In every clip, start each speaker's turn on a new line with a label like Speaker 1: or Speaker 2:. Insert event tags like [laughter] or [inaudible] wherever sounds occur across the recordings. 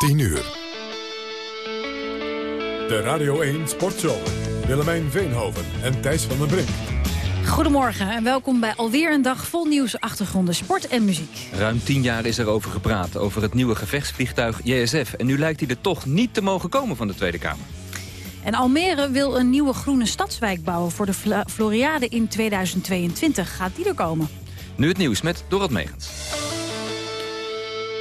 Speaker 1: 10 uur. De Radio 1 Sportshow. Willemijn Veenhoven en Thijs van den Brink.
Speaker 2: Goedemorgen en welkom bij alweer een dag vol nieuws, achtergronden, sport en muziek.
Speaker 3: Ruim tien jaar is er over gepraat, over het nieuwe gevechtsvliegtuig JSF. En nu lijkt hij er toch niet te mogen komen van de Tweede Kamer.
Speaker 2: En Almere wil een nieuwe groene stadswijk bouwen voor de Floriade in 2022. Gaat die er komen?
Speaker 3: Nu het nieuws met Dorot Megens.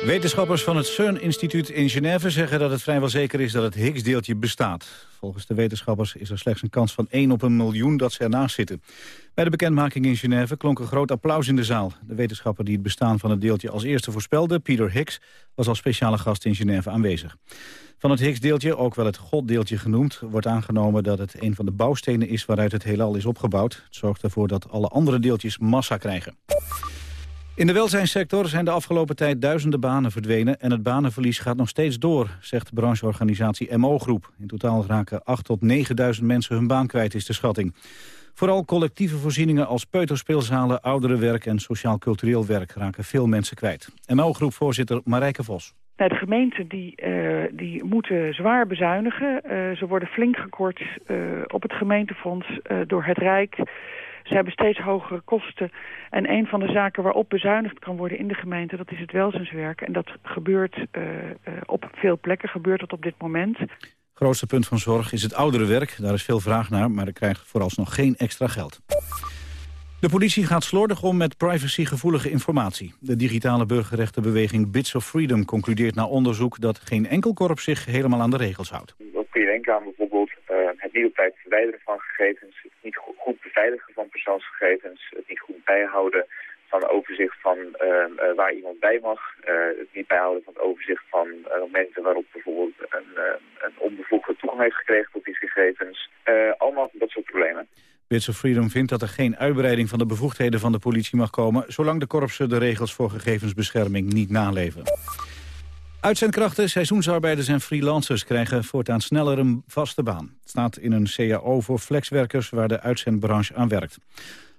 Speaker 4: Wetenschappers van het CERN-instituut in Genève zeggen dat het vrijwel zeker is dat het Higgs-deeltje bestaat. Volgens de wetenschappers is er slechts een kans van 1 op een miljoen dat ze ernaast zitten. Bij de bekendmaking in Genève klonk een groot applaus in de zaal. De wetenschapper die het bestaan van het deeltje als eerste voorspelde, Peter Higgs, was als speciale gast in Genève aanwezig. Van het Higgs-deeltje, ook wel het goddeeltje genoemd, wordt aangenomen dat het een van de bouwstenen is waaruit het heelal is opgebouwd. Het zorgt ervoor dat alle andere deeltjes massa krijgen. In de welzijnssector zijn de afgelopen tijd duizenden banen verdwenen... en het banenverlies gaat nog steeds door, zegt brancheorganisatie MO-groep. In totaal raken 8 tot 9.000 mensen hun baan kwijt, is de schatting. Vooral collectieve voorzieningen als peuterspeelzalen, ouderenwerk en sociaal-cultureel werk raken veel mensen kwijt. MO-groepvoorzitter Marijke Vos.
Speaker 5: De gemeenten die, uh, die moeten zwaar bezuinigen. Uh, ze worden flink gekort uh, op het gemeentefonds door het Rijk. Ze hebben steeds hogere kosten. En een van de zaken waarop bezuinigd kan worden in de gemeente... dat is het welzijnswerk. En dat gebeurt uh, uh, op veel plekken, gebeurt dat op dit moment.
Speaker 4: Grootste punt van zorg is het ouderenwerk. Daar is veel vraag naar, maar er krijgt vooralsnog geen extra geld. De politie gaat slordig om met privacygevoelige informatie. De digitale burgerrechtenbeweging Bits of Freedom concludeert na onderzoek... dat geen enkel korps zich helemaal aan de regels houdt.
Speaker 6: Dan kun je denken aan bijvoorbeeld uh, het niet op tijd verwijderen van gegevens... het niet goed beveiligen van persoonsgegevens... het niet goed bijhouden van overzicht van uh, uh, waar iemand bij mag. Uh, het niet bijhouden van het overzicht van momenten waarop bijvoorbeeld een, een onbevoegde toegang heeft gekregen tot die gegevens. allemaal dat soort problemen.
Speaker 4: Bits of Freedom vindt dat er geen uitbreiding van de bevoegdheden van de politie mag komen... zolang de korpsen de regels voor gegevensbescherming niet naleven. Uitzendkrachten, seizoensarbeiders en freelancers krijgen voortaan sneller een vaste baan. Het staat in een CAO voor flexwerkers waar de uitzendbranche aan werkt.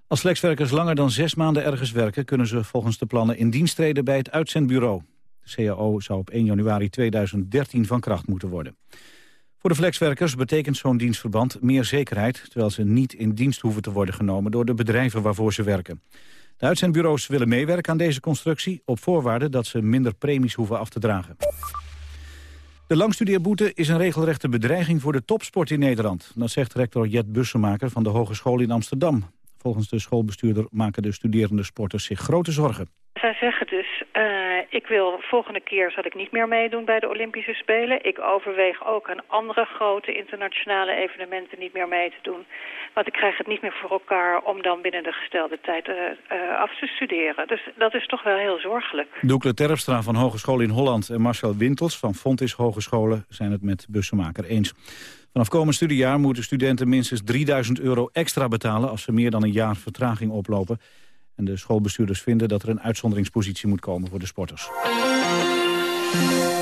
Speaker 4: Als flexwerkers langer dan zes maanden ergens werken... kunnen ze volgens de plannen in dienst treden bij het uitzendbureau. De CAO zou op 1 januari 2013 van kracht moeten worden. Voor de flexwerkers betekent zo'n dienstverband meer zekerheid... terwijl ze niet in dienst hoeven te worden genomen door de bedrijven waarvoor ze werken. De uitzendbureaus willen meewerken aan deze constructie... op voorwaarde dat ze minder premies hoeven af te dragen. De langstudeerboete is een regelrechte bedreiging voor de topsport in Nederland. Dat zegt rector Jet Bussemaker van de Hogeschool in Amsterdam. Volgens de schoolbestuurder maken de studerende sporters zich grote zorgen.
Speaker 7: Zij zeggen dus, uh, ik wil volgende keer zal ik niet meer meedoen bij de Olympische Spelen. Ik overweeg ook aan andere grote internationale evenementen niet meer mee te doen. Want ik krijg het niet meer voor elkaar om dan binnen de gestelde tijd uh, uh, af te studeren. Dus dat is toch wel heel zorgelijk.
Speaker 4: Doekle Terpstra van Hogeschool in Holland en Marcel Wintels van Fontis Hogescholen zijn het met Bussemaker eens. Vanaf komend studiejaar moeten studenten minstens 3000 euro extra betalen... als ze meer dan een jaar vertraging oplopen. En de schoolbestuurders vinden dat er een uitzonderingspositie moet komen voor de sporters.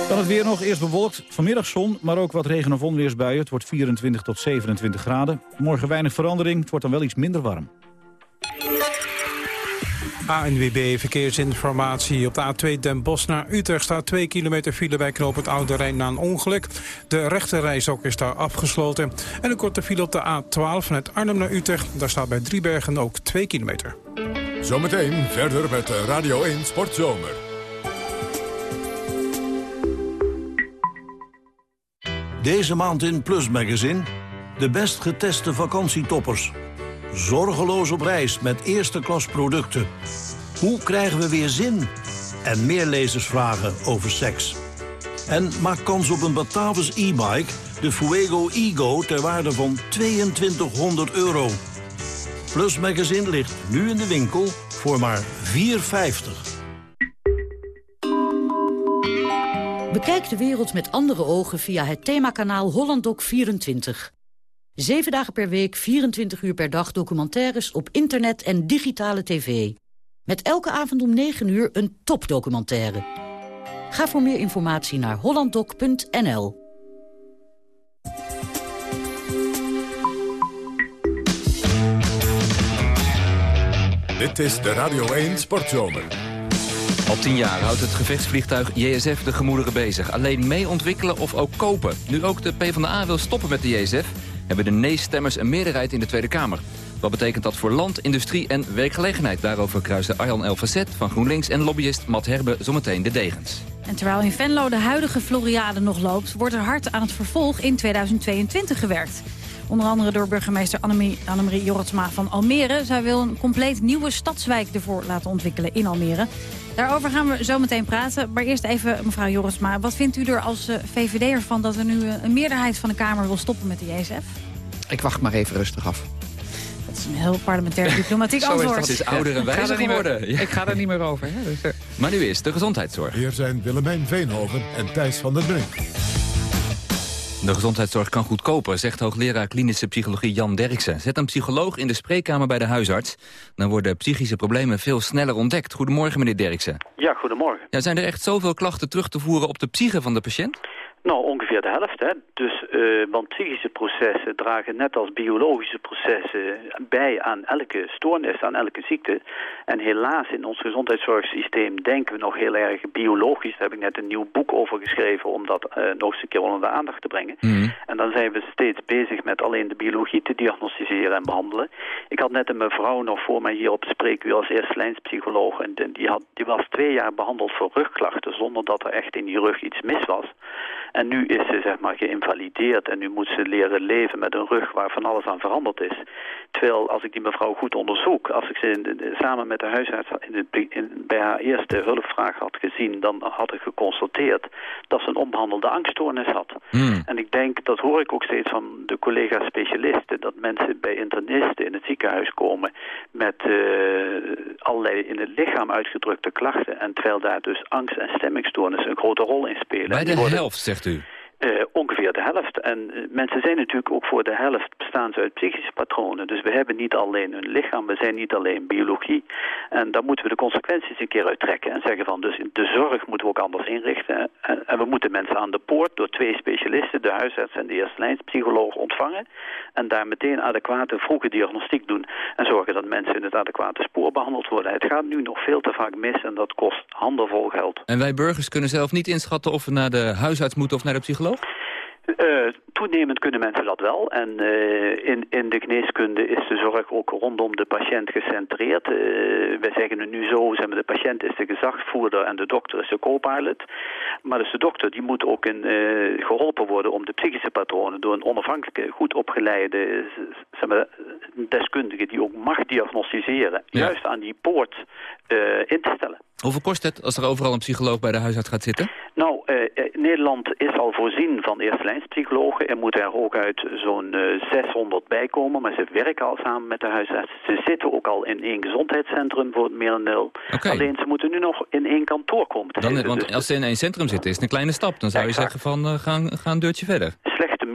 Speaker 4: Dan het weer nog. Eerst bewolkt. Vanmiddag zon, maar ook wat regen- of onweersbuien. Het wordt 24 tot 27 graden. Morgen weinig verandering. Het wordt dan wel iets minder warm.
Speaker 8: ANWB Verkeersinformatie. Op de A2 Den Bosch naar Utrecht staat 2 kilometer file bij knoop het Oude Rijn na een ongeluk. De rechterrijstok is daar afgesloten. En een korte file op de A12 vanuit Arnhem naar Utrecht. Daar staat bij Driebergen ook 2 kilometer.
Speaker 1: Zometeen verder met Radio 1 Sportzomer.
Speaker 9: Deze maand in Plus Magazine de best geteste vakantietoppers. Zorgeloos op reis met eerste klas producten. Hoe krijgen we weer zin? En meer lezersvragen over seks. En maak kans op een Batavus e-bike, de Fuego Ego, ter waarde van 2200 euro. Plus Magazine ligt nu in de winkel voor maar 4,50.
Speaker 10: Bekijk de wereld met andere ogen via het themakanaal HollandDoc24. Zeven dagen per week, 24 uur per dag documentaires op internet en digitale tv. Met elke avond om 9 uur een topdocumentaire. Ga voor meer informatie naar hollanddoc.nl.
Speaker 1: Dit is de Radio 1 Sportzomer.
Speaker 3: Al tien jaar houdt het gevechtsvliegtuig JSF de gemoederen bezig. Alleen mee ontwikkelen of ook kopen. Nu ook de PvdA wil stoppen met de JSF... hebben de nee-stemmers een meerderheid in de Tweede Kamer. Wat betekent dat voor land, industrie en werkgelegenheid? Daarover kruisen Arjan Elfacet van GroenLinks en lobbyist Matt Herbe zometeen de degens.
Speaker 2: En terwijl in Venlo de huidige Floriade nog loopt... wordt er hard aan het vervolg in 2022 gewerkt. Onder andere door burgemeester Annemarie, Annemarie Jorritsma van Almere. Zij wil een compleet nieuwe stadswijk ervoor laten ontwikkelen in Almere. Daarover gaan we zo meteen praten. Maar eerst even, mevrouw Jorritsma, wat vindt u er als uh, VVD ervan... dat er nu uh, een meerderheid van de Kamer wil stoppen met de JSF?
Speaker 11: Ik wacht maar even rustig af.
Speaker 2: Dat is een heel parlementair [laughs] diplomatiek antwoord.
Speaker 3: Het is ouder en wijzer geworden.
Speaker 11: Meer, ik ga er niet meer over. Hè, dus, uh...
Speaker 3: Maar nu is de gezondheidszorg.
Speaker 1: Hier zijn Willemijn Veenhoven en Thijs van der Brink.
Speaker 3: De gezondheidszorg kan goedkoper, zegt hoogleraar klinische psychologie Jan Derksen. Zet een psycholoog in de spreekkamer bij de huisarts. Dan worden psychische problemen veel sneller ontdekt. Goedemorgen, meneer Derksen.
Speaker 12: Ja, goedemorgen.
Speaker 3: Ja, zijn er echt zoveel klachten terug te voeren op de psyche van de patiënt?
Speaker 12: Nou, ongeveer de helft. Hè? Dus, uh, want psychische processen dragen net als biologische processen bij aan elke stoornis, aan elke ziekte. En helaas in ons gezondheidszorgsysteem denken we nog heel erg biologisch. Daar heb ik net een nieuw boek over geschreven om dat uh, nog eens een keer onder de aandacht te brengen.
Speaker 3: Mm.
Speaker 12: En dan zijn we steeds bezig met alleen de biologie te diagnosticeren en behandelen. Ik had net een mevrouw nog voor mij hier op de spreekuur als eerstlijnspsycholoog. En die, had, die was twee jaar behandeld voor rugklachten zonder dat er echt in die rug iets mis was. En nu is ze zeg maar geïnvalideerd en nu moet ze leren leven met een rug waar van alles aan veranderd is. Terwijl als ik die mevrouw goed onderzoek, als ik ze in de, samen met de huisarts in in, bij haar eerste hulpvraag had gezien, dan had ik geconstateerd dat ze een onbehandelde angststoornis had.
Speaker 3: Mm.
Speaker 12: En ik denk, dat hoor ik ook steeds van de collega specialisten, dat mensen bij internisten in het ziekenhuis komen met uh, allerlei in het lichaam uitgedrukte klachten. En terwijl daar dus angst en stemmingstoornissen een grote rol in spelen.
Speaker 3: Bij de helft, zegt?
Speaker 12: Uh, ongeveer de helft. En uh, mensen zijn natuurlijk ook voor de helft bestaan ze uit psychische patronen. Dus we hebben niet alleen een lichaam, we zijn niet alleen biologie. En daar moeten we de consequenties een keer uittrekken. En zeggen van, dus de zorg moeten we ook anders inrichten. En, en we moeten mensen aan de poort door twee specialisten, de huisarts en de eerstelijnspsycholoog ontvangen. En daar meteen adequate vroege diagnostiek doen. En zorgen dat mensen in het adequate spoor behandeld worden. Het gaat nu nog veel te vaak mis en dat kost handenvol geld.
Speaker 3: En wij burgers kunnen zelf niet inschatten of we naar de huisarts moeten of naar de psycholoog?
Speaker 12: Uh, toenemend kunnen mensen dat wel. En uh, in, in de geneeskunde is de zorg ook rondom de patiënt gecentreerd. Uh, wij zeggen het nu zo, zeg maar, de patiënt is de gezagvoerder en de dokter is de co-pilot. Maar dus de dokter die moet ook in, geholpen worden om de psychische patronen door een onafhankelijke, goed opgeleide zeg maar, deskundige die ook mag diagnosticeren,
Speaker 3: Ja.
Speaker 12: juist aan die poort in te stellen.
Speaker 3: Hoeveel kost het als er overal een psycholoog bij de huisarts gaat zitten?
Speaker 12: Nou, Nederland is al voorzien van eerstelijnspsychologen. Er moeten er ook uit zo'n uh, 600 bij komen, maar ze werken al samen met de huisarts. Ze zitten ook al in één gezondheidscentrum voor het merendeel.
Speaker 3: Oké.
Speaker 12: Alleen ze moeten nu nog in één kantoor komen te
Speaker 3: Dan,
Speaker 12: zitten.
Speaker 3: want
Speaker 12: Dus
Speaker 3: als ze in één centrum zitten, is het een kleine stap. Dan zou je zeggen van, uh, ga, ga een deurtje verder.
Speaker 12: slechte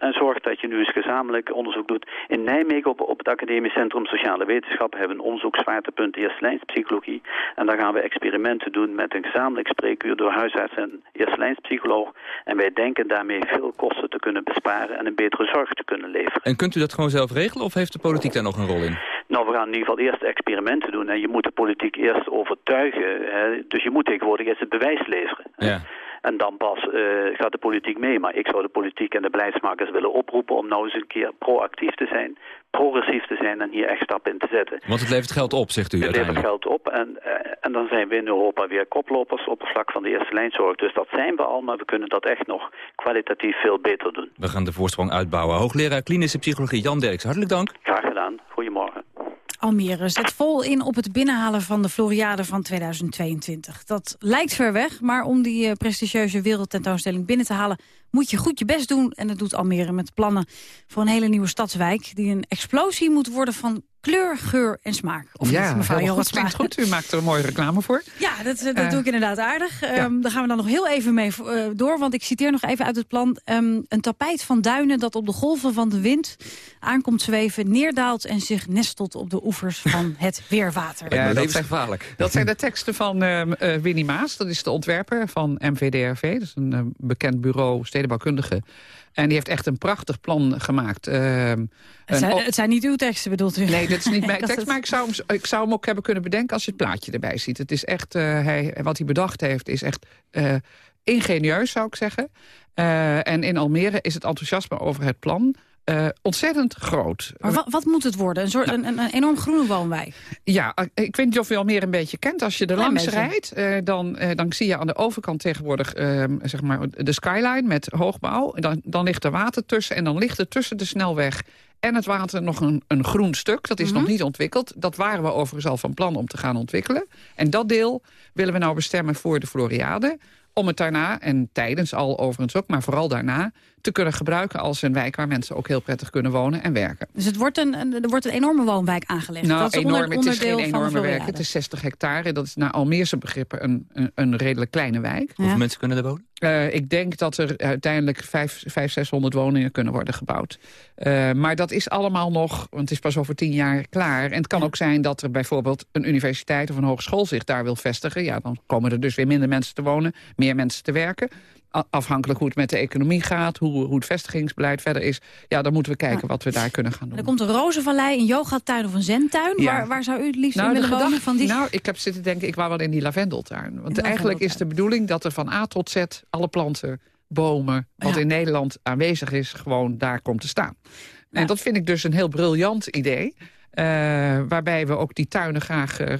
Speaker 12: en zorg dat je nu eens gezamenlijk onderzoek doet. In Nijmegen op, op het Academisch Centrum Sociale Wetenschappen hebben we een onderzoekzwaartepunt eerstlijnspsychologie. En daar gaan we experimenten doen met een gezamenlijk spreekuur door huisarts en eerstlijnspsycholoog. En wij denken daarmee veel kosten te kunnen besparen en een betere zorg te kunnen leveren.
Speaker 3: En kunt u dat gewoon zelf regelen of heeft de politiek daar nog een rol in?
Speaker 12: Nou, we gaan in ieder geval eerst experimenten doen en je moet de politiek eerst overtuigen. Hè. Dus je moet tegenwoordig eerst het bewijs leveren.
Speaker 3: Ja.
Speaker 12: En dan pas uh, gaat de politiek mee. Maar ik zou de politiek en de beleidsmakers willen oproepen om nou eens een keer proactief te zijn, progressief te zijn en hier echt stappen in te zetten.
Speaker 3: Want het levert geld op, zegt u
Speaker 12: Het levert geld op en, uh, en dan zijn we in Europa weer koplopers op het vlak van de eerste lijnzorg. Dus dat zijn we al, maar we kunnen dat echt nog kwalitatief veel beter doen.
Speaker 3: We gaan de voorsprong uitbouwen. Hoogleraar klinische psychologie Jan Derks, hartelijk dank.
Speaker 12: Graag gedaan. Goedemorgen.
Speaker 2: Almere zet vol in op het binnenhalen van de Floriade van 2022. Dat lijkt ver weg, maar om die uh, prestigieuze wereldtentoonstelling binnen te halen... moet je goed je best doen. En dat doet Almere met plannen voor een hele nieuwe stadswijk... die een explosie moet worden van kleur, geur en smaak. Of
Speaker 11: ja,
Speaker 2: niet, mevrouw
Speaker 11: goed, klinkt goed. U maakt er een mooie reclame voor. [laughs]
Speaker 2: Ja, dat, dat
Speaker 11: Eh,
Speaker 2: doe ik inderdaad aardig.
Speaker 11: ja.
Speaker 2: Ehm, daar gaan we dan nog heel even mee uh, door. Want ik citeer nog even uit het plan. Um, een tapijt van duinen dat op de golven van de wind aankomt zweven... neerdaalt en zich nestelt op de oevers van [laughs] het weerwater.
Speaker 11: Ja, dat zijn,
Speaker 3: levensgevaarlijk.
Speaker 11: dat zijn de teksten van uh, uh, Winnie Maas. Dat is de ontwerper van MVDRV. Dat is een uh, bekend bureau stedenbouwkundige. En die heeft echt een prachtig plan gemaakt. Uh,
Speaker 2: het, zijn, het zijn niet uw teksten, bedoelt u?
Speaker 11: Nee, dit is niet [laughs] mijn tekst,
Speaker 2: het-
Speaker 11: maar ik zou, hem, ik zou hem ook hebben kunnen bedenken als je het plaatje erbij ziet. Het is echt, eh, hij, wat hij bedacht heeft, is echt eh, ingenieus, zou ik zeggen. Eh, en in Almere is het enthousiasme over het plan eh, ontzettend groot.
Speaker 2: Maar wat, wat moet het worden? Een, soort,
Speaker 11: Nou.
Speaker 2: een, een, enorm groene woonwijk?
Speaker 11: Ja, eh, ik weet niet of je Almere een beetje kent. Als je er langs
Speaker 2: beetje.
Speaker 11: rijdt, eh, dan, dan zie je aan de overkant tegenwoordig ehm, zeg maar de skyline met hoogbouw. Dan, dan ligt er water tussen en dan ligt er tussen de snelweg en het water nog een, een groen stuk. Dat is
Speaker 2: Mhm.
Speaker 11: nog niet ontwikkeld. Dat waren we overigens al van plan om te gaan ontwikkelen. En dat deel willen we nou bestemmen voor de Floriade. Om het daarna, en tijdens al overigens ook, maar vooral daarna... te kunnen gebruiken als een wijk waar mensen ook heel prettig kunnen wonen en werken.
Speaker 2: Dus het wordt een, een- er wordt een enorme woonwijk aangelegd.
Speaker 11: Nou,
Speaker 2: dat is
Speaker 11: enorm.
Speaker 2: onder-
Speaker 11: het is
Speaker 2: onderdeel
Speaker 11: geen enorme werk.
Speaker 2: Floriade.
Speaker 11: Het is 60 hectare. Dat is naar Almeerse begrippen een, een, een redelijk kleine wijk.
Speaker 3: Hoeveel mensen kunnen er wonen?
Speaker 11: Eh, ik denk dat er uiteindelijk 500, 600 woningen kunnen worden gebouwd. Eh, maar dat is allemaal nog, want het is pas over tien jaar klaar. En het kan ook zijn dat er bijvoorbeeld een universiteit of een hogeschool zich daar wil vestigen. Ja, dan komen er dus weer minder mensen te wonen, meer mensen te werken. Afhankelijk hoe het met de economie gaat, hoe, hoe het vestigingsbeleid verder is. Ja, dan moeten we kijken wat we daar kunnen gaan doen.
Speaker 2: Er komt een rozenvallei, een yogatuin of een zentuin.
Speaker 11: Ja.
Speaker 2: Waar, waar zou u het liefst
Speaker 11: Nou,
Speaker 2: in willen wonen?
Speaker 11: gedachte-
Speaker 2: Van die...
Speaker 11: nou, ik heb zitten denken, ik wou wel in die lavendeltuin. Want eigenlijk is de bedoeling dat er van A tot Z... alle planten, bomen, wat
Speaker 2: Ja.
Speaker 11: in Nederland aanwezig is... gewoon daar komt te staan. En dat vind ik dus een heel briljant idee. Eh, waarbij we ook die tuinen graag, eh,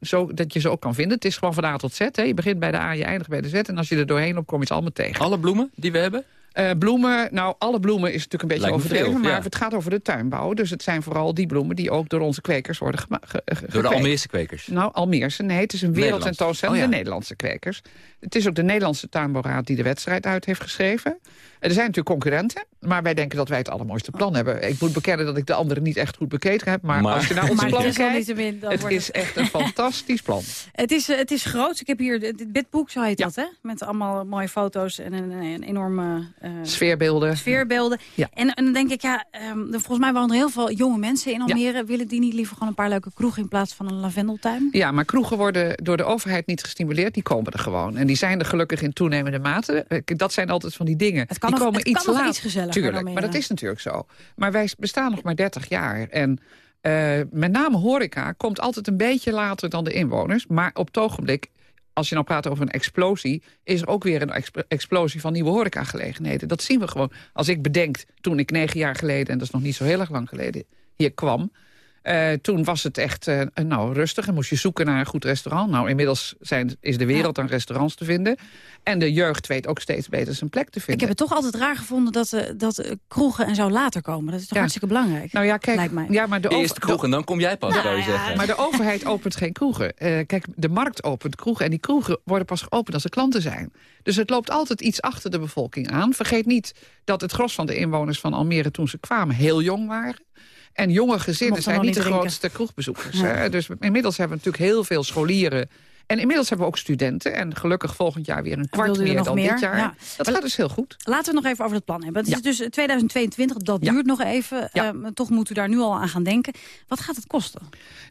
Speaker 11: zo, dat je ze ook kan vinden. Het is gewoon van A tot Z. Hè. Je begint bij de A, je eindigt bij de Z. En als je er doorheen loopt, kom je ze allemaal tegen.
Speaker 3: Alle bloemen die we hebben?
Speaker 11: Eh, bloemen, nou, alle bloemen is natuurlijk een beetje overdreven. maar
Speaker 3: ja.
Speaker 11: het gaat over de tuinbouw. Dus het zijn vooral die bloemen die ook door onze kwekers worden gema- ge- ge-
Speaker 3: Door de. Almeerse kwekers.
Speaker 11: Nou, Almeerse. Nee, het is een wereldtentoonstelling.
Speaker 3: Oh, ja.
Speaker 11: De Nederlandse kwekers. Het is ook de Nederlandse tuinbouwraad die de wedstrijd uit heeft geschreven. Er zijn natuurlijk concurrenten, maar wij denken dat wij het allermooiste plan hebben. Ik moet bekennen dat ik de anderen niet echt goed bekeken heb. Maar,
Speaker 3: Maar-
Speaker 11: als je [laughs] naar ons
Speaker 2: Maar
Speaker 11: plan kijkt,
Speaker 2: dan
Speaker 11: het
Speaker 2: wordt
Speaker 11: is echt een [laughs] fantastisch plan.
Speaker 2: Het is, eh, het is groot. Ik heb hier dit bedboek, zo heet dat, hè? Met allemaal mooie foto's en een, een enorme... eh,
Speaker 11: Sfeerbeelden.
Speaker 2: Sfeerbeelden.
Speaker 11: Ja.
Speaker 2: En, en dan denk ik, ja, ehm, er- volgens mij wonen er heel veel jonge mensen in Almere. Willen die niet liever gewoon een paar leuke kroegen in plaats van een lavendeltuin?
Speaker 11: Ja, maar kroegen worden door de overheid niet gestimuleerd. Die komen er gewoon. En die zijn er gelukkig in toenemende mate. Eh, Dat zijn altijd van die dingen.
Speaker 2: Het kan
Speaker 11: die komen
Speaker 2: kan
Speaker 11: iets
Speaker 2: iets gezelliger
Speaker 11: Tuurlijk, maar dat is natuurlijk zo. Maar wij bestaan nog maar 30 jaar. En eh, met name horeca komt altijd een beetje later dan de inwoners. Maar op het ogenblik... Als je nou praat over een explosie... is er ook weer een exp- explosie van nieuwe horecagelegenheden. Dat zien we gewoon. Als ik bedenk, toen ik negen jaar geleden... en dat is nog niet zo heel erg lang geleden, hier kwam... Eh, toen was het echt eh, nou, rustig en moest je zoeken naar een goed restaurant. Nou, inmiddels zijn, is de wereld aan restaurants te vinden. En de jeugd weet ook steeds beter zijn plek te
Speaker 2: Ik
Speaker 11: vinden.
Speaker 2: heb het toch altijd raar gevonden dat, eh, dat eh, kroegen en zo later komen. Dat is toch
Speaker 11: Ja.
Speaker 2: hartstikke belangrijk?
Speaker 11: Nou ja, kijk,
Speaker 2: Lijkt mij.
Speaker 11: Ja, maar de
Speaker 3: Eerst
Speaker 11: over-
Speaker 3: kroeg en dan kom jij pas,
Speaker 2: Nou
Speaker 3: zou je
Speaker 2: ja,
Speaker 3: zeggen.
Speaker 11: Maar de overheid opent geen kroegen. Eh, kijk, de markt opent kroegen. En die kroegen worden pas geopend als er klanten zijn. Dus het loopt altijd iets achter de bevolking aan. Vergeet niet dat het gros van de inwoners van Almere toen ze kwamen heel jong waren. En jonge gezinnen zijn niet de
Speaker 2: drinken.
Speaker 11: grootste kroegbezoekers.
Speaker 2: Ja.
Speaker 11: Hè? Dus inmiddels hebben we natuurlijk heel veel scholieren. En inmiddels hebben we ook studenten. En gelukkig volgend jaar weer een kwart meer dan
Speaker 2: meer?
Speaker 11: dit jaar.
Speaker 2: Ja.
Speaker 11: Dat gaat dus heel goed.
Speaker 2: Laten we nog even over het plan hebben. Het
Speaker 11: Ja.
Speaker 2: is dus 2022, dat
Speaker 11: Ja.
Speaker 2: duurt nog even. Ehm, toch moet u daar nu al aan gaan denken. Wat gaat het kosten?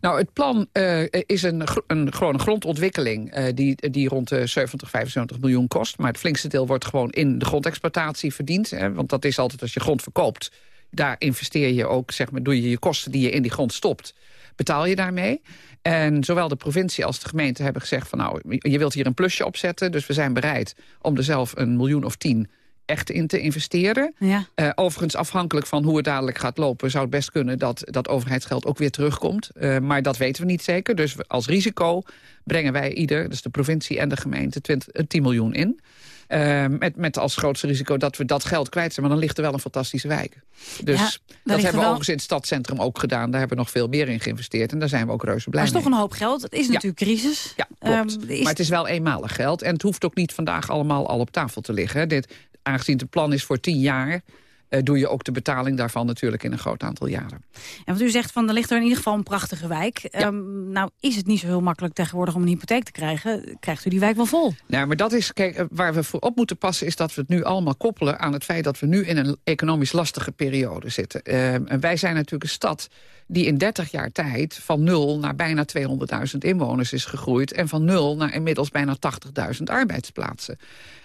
Speaker 11: Nou, het plan eh, is een, een, gewoon een grondontwikkeling eh, die, die rond de 70, 75 miljoen kost. Maar het flinkste deel wordt gewoon in de grondexploitatie verdiend. Hè, want dat is altijd als je grond verkoopt. Daar investeer je ook, zeg maar, doe je je kosten die je in die grond stopt. Betaal je daarmee. En zowel de provincie als de gemeente hebben gezegd van nou, je wilt hier een plusje opzetten. Dus we zijn bereid om er zelf een miljoen of tien echt in te investeren.
Speaker 2: Ja.
Speaker 11: Eh, overigens, afhankelijk van hoe het dadelijk gaat lopen... zou het best kunnen dat dat overheidsgeld ook weer terugkomt. Eh, maar dat weten we niet zeker. Dus als risico brengen wij ieder, dus de provincie en de gemeente... 20, eh, 10 miljoen in. Eh, met, met als grootste risico dat we dat geld kwijt zijn. Maar dan ligt er wel een fantastische wijk. Dus
Speaker 2: Ja,
Speaker 11: dat hebben we
Speaker 2: wel-
Speaker 11: overigens in het stadscentrum ook gedaan. Daar hebben we nog veel meer in geïnvesteerd. En daar zijn we ook reuze blij
Speaker 2: Maar het is
Speaker 11: mee.
Speaker 2: toch een hoop geld. Het is natuurlijk crisis.
Speaker 11: Ja, klopt.
Speaker 2: Ehm, is-
Speaker 11: Maar het is wel eenmalig geld. En het hoeft ook niet vandaag allemaal al op tafel te liggen. Dit, aangezien het plan is voor tien jaar... eh, doe je ook de betaling daarvan natuurlijk in een groot aantal jaren.
Speaker 2: En wat u zegt, van, er ligt er in ieder geval een prachtige wijk. Ehm, nou is het niet zo heel makkelijk tegenwoordig om een hypotheek te krijgen. Krijgt u die wijk wel vol?
Speaker 11: Nou, maar dat is, kijk, eh, waar we voor op moeten passen... is dat we het nu allemaal koppelen aan het feit... dat we nu in een economisch lastige periode zitten. Eh, en wij zijn natuurlijk een stad die in 30 jaar tijd... van nul naar bijna 200.000 inwoners is gegroeid... en van nul naar inmiddels bijna 80.000 arbeidsplaatsen.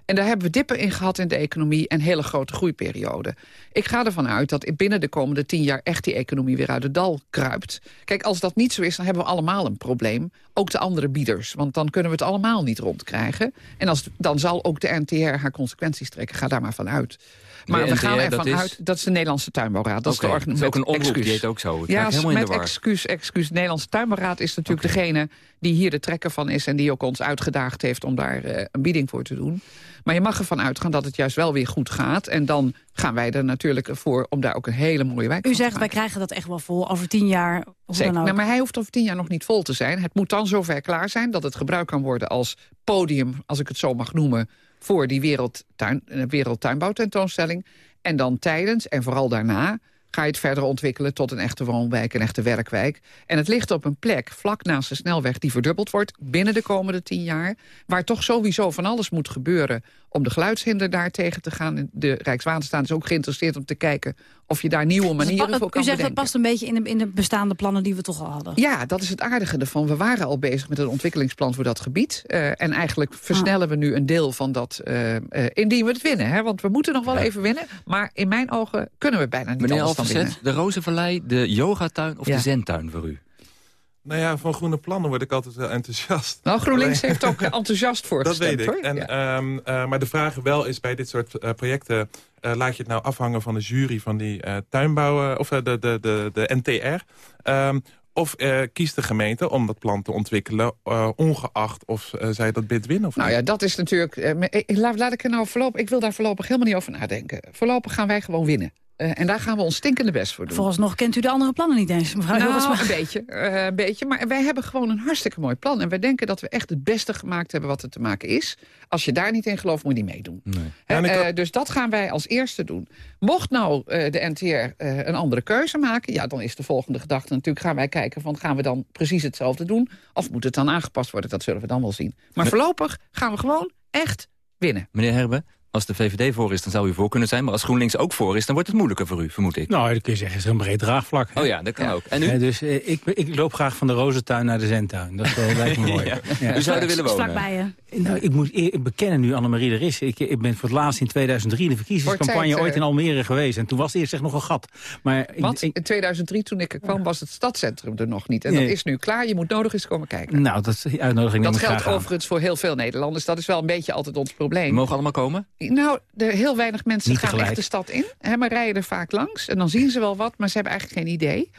Speaker 11: En daar hebben we dippen in gehad in de economie en hele grote groeiperioden. Ik ga ervan uit dat binnen de komende tien jaar echt die economie weer uit het dal kruipt. Kijk, als dat niet zo is, dan hebben we allemaal een probleem. Ook de andere bieders, want dan kunnen we het allemaal niet rondkrijgen. En als, dan zal ook de NTR haar consequenties trekken. Ga daar maar van uit. Maar we gaan ervan uit, dat is de Nederlandse Tuinbouwraad. Dat
Speaker 3: okay,
Speaker 11: is de
Speaker 3: dat is ook een omroep, die heet ook zo.
Speaker 11: ja, met excuus, excuus. De Nederlandse Tuinbouwraad is natuurlijk degene die hier de trekker van is... en die ook ons uitgedaagd heeft om daar uh, een bieding voor te doen. Maar je mag ervan uitgaan dat het juist wel weer goed gaat. En dan gaan wij er natuurlijk voor om daar ook een hele mooie wijk
Speaker 2: U
Speaker 11: van
Speaker 2: zegt, wij krijgen dat echt wel vol over tien jaar.
Speaker 11: Zeker.
Speaker 2: Dan ook.
Speaker 11: Nou, maar hij hoeft over tien jaar nog niet vol te zijn. Het moet dan zover klaar zijn dat het gebruikt kan worden als podium... als ik het zo mag noemen, voor die wereldtuin, eh, wereldtuinbouwtentoonstelling. En dan tijdens en vooral daarna ga je het verder ontwikkelen tot een echte woonwijk, een echte werkwijk. En het ligt op een plek vlak naast de snelweg die verdubbeld wordt binnen de komende tien jaar. Waar toch sowieso van alles moet gebeuren om de geluidshinder daar tegen te gaan. De Rijkswaterstaat is ook geïnteresseerd om te kijken of je daar nieuwe manieren
Speaker 2: Dus
Speaker 11: voor
Speaker 2: u
Speaker 11: kan
Speaker 2: zegt
Speaker 11: bedenken.
Speaker 2: dat past een beetje in de, in de bestaande plannen die we toch al hadden.
Speaker 11: Ja, dat is het aardige ervan. We waren al bezig met een ontwikkelingsplan voor dat gebied. Uh, en eigenlijk versnellen we nu een deel van dat, uh, uh, indien we het winnen. Hè? Want we moeten nog wel ja. even winnen. Maar in mijn ogen kunnen we bijna niet
Speaker 3: Meneer
Speaker 11: anders dan winnen.
Speaker 3: de Rozenvallei, de yogatuin of
Speaker 11: Ja.
Speaker 3: de zentuin voor u?
Speaker 13: Nou ja, van groene plannen word ik altijd wel enthousiast.
Speaker 11: Nou, GroenLinks heeft ook [laughs] enthousiast voor
Speaker 13: Dat
Speaker 11: gestemd,
Speaker 13: weet ik.
Speaker 11: hoor.
Speaker 13: En,
Speaker 11: Ja.
Speaker 13: ehm, eh, maar de vraag wel is bij dit soort eh, projecten... eh, laat je het nou afhangen van de jury van die tuinbouwen... of de, de, de, de NTR... Ehm, of kiest de gemeente om dat plan te ontwikkelen... ongeacht of zij dat bid winnen of
Speaker 11: Nou
Speaker 13: niet?
Speaker 11: ja, dat is natuurlijk... laat, laat ik er nou voorlopig... Ik wil daar voorlopig helemaal niet over nadenken. Voorlopig gaan wij gewoon winnen. Eh, en daar gaan we ons stinkende best voor doen.
Speaker 2: Vooralsnog kent u de andere plannen niet eens, mevrouw
Speaker 11: Nou, een beetje, eh, een beetje. Maar wij hebben gewoon een hartstikke mooi plan. En wij denken dat we echt het beste gemaakt hebben wat er te maken is. Als je daar niet in gelooft, moet je niet meedoen.
Speaker 13: Ja,
Speaker 11: eh,
Speaker 13: had-
Speaker 11: dus dat gaan wij als eerste doen. Mocht nou eh, de NTR eh, een andere keuze maken... ja, dan is de volgende gedachte natuurlijk... gaan wij kijken van gaan we dan precies hetzelfde doen... of moet het dan aangepast worden, dat zullen we dan wel zien. Maar voorlopig gaan we gewoon echt winnen.
Speaker 3: Meneer Herbe, als de VVD voor is, dan zou u voor kunnen zijn. Maar als GroenLinks ook voor is, dan wordt het moeilijker voor u, vermoed ik.
Speaker 4: Nou, dat kun je zeggen, is een breed draagvlak. hè?
Speaker 3: Oh ja, dat kan ook. En u?
Speaker 4: Eh, dus eh, ik, ik loop graag van de rozentuin naar de zentuin. Dat eh, lijkt me [laughs] mooi.
Speaker 3: Ja. U zou er willen wonen.
Speaker 2: Vlakbij je.
Speaker 4: Nou, ik moet eer- bekennen nu Annemarie er is. Ik, ik ben voor het laatst in 2003 in de verkiezingscampagne ooit in
Speaker 11: eh,
Speaker 4: Almere geweest. En toen was het eerst echt nog een gat. Maar ik-
Speaker 11: Want
Speaker 4: ik,
Speaker 11: in 2003, toen ik er kwam, was het stadscentrum er nog niet. En
Speaker 4: Nee.
Speaker 11: dat is nu klaar. Je moet nodig eens komen kijken.
Speaker 4: nou, dat is die uitnodiging neem
Speaker 11: Dat
Speaker 4: ik
Speaker 11: geldt
Speaker 4: graag aan.
Speaker 11: overigens voor heel veel Nederlanders. Dat is wel een beetje altijd ons
Speaker 3: We
Speaker 11: probleem.
Speaker 3: mogen allemaal komen?
Speaker 11: Nou, er, heel weinig mensen
Speaker 4: Niet
Speaker 11: gaan
Speaker 4: tegelijk.
Speaker 11: echt de stad in. Hè, maar rijden er vaak langs. En dan zien ze wel wat, maar ze hebben eigenlijk geen idee.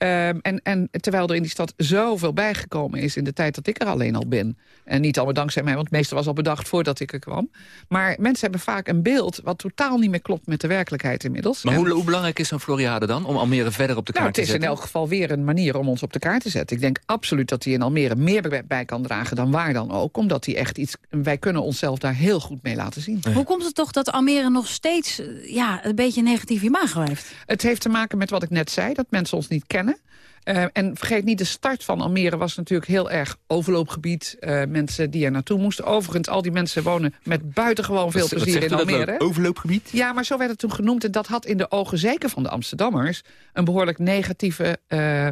Speaker 11: Ehm, en, en terwijl er in die stad zoveel bijgekomen is... in de tijd dat ik er alleen al ben. En niet allemaal dankzij mij, want het meeste was al bedacht voordat ik er kwam. Maar mensen hebben vaak een beeld wat totaal niet meer klopt met de werkelijkheid inmiddels.
Speaker 3: Maar
Speaker 11: En-
Speaker 3: hoe, hoe belangrijk is zo'n Floriade dan? Om Almere verder op de kaart
Speaker 11: nou, het
Speaker 3: te
Speaker 11: is in
Speaker 3: zetten?
Speaker 11: elk geval weer een manier om ons op de kaart te zetten. Ik denk absoluut dat hij in Almere meer bij- kan dragen dan waar dan ook. Omdat hij echt iets... Wij kunnen onszelf daar heel goed mee laten zien.
Speaker 2: Hoe komt het toch dat Almere nog steeds eh, ja, een beetje negatief imago heeft?
Speaker 11: Het heeft te maken met wat ik net zei, dat mensen ons niet kennen. Eh, en vergeet niet, de start van Almere was natuurlijk heel erg overloopgebied. eh, mensen die er naartoe moesten. Overigens, al die mensen wonen met buitengewoon veel
Speaker 3: Wat-
Speaker 11: plezier in
Speaker 3: dat
Speaker 11: Almere.
Speaker 3: nou? Overloopgebied?
Speaker 11: Ja, maar zo werd het toen genoemd. En dat had in de ogen, zeker van de Amsterdammers... een behoorlijk negatieve eh,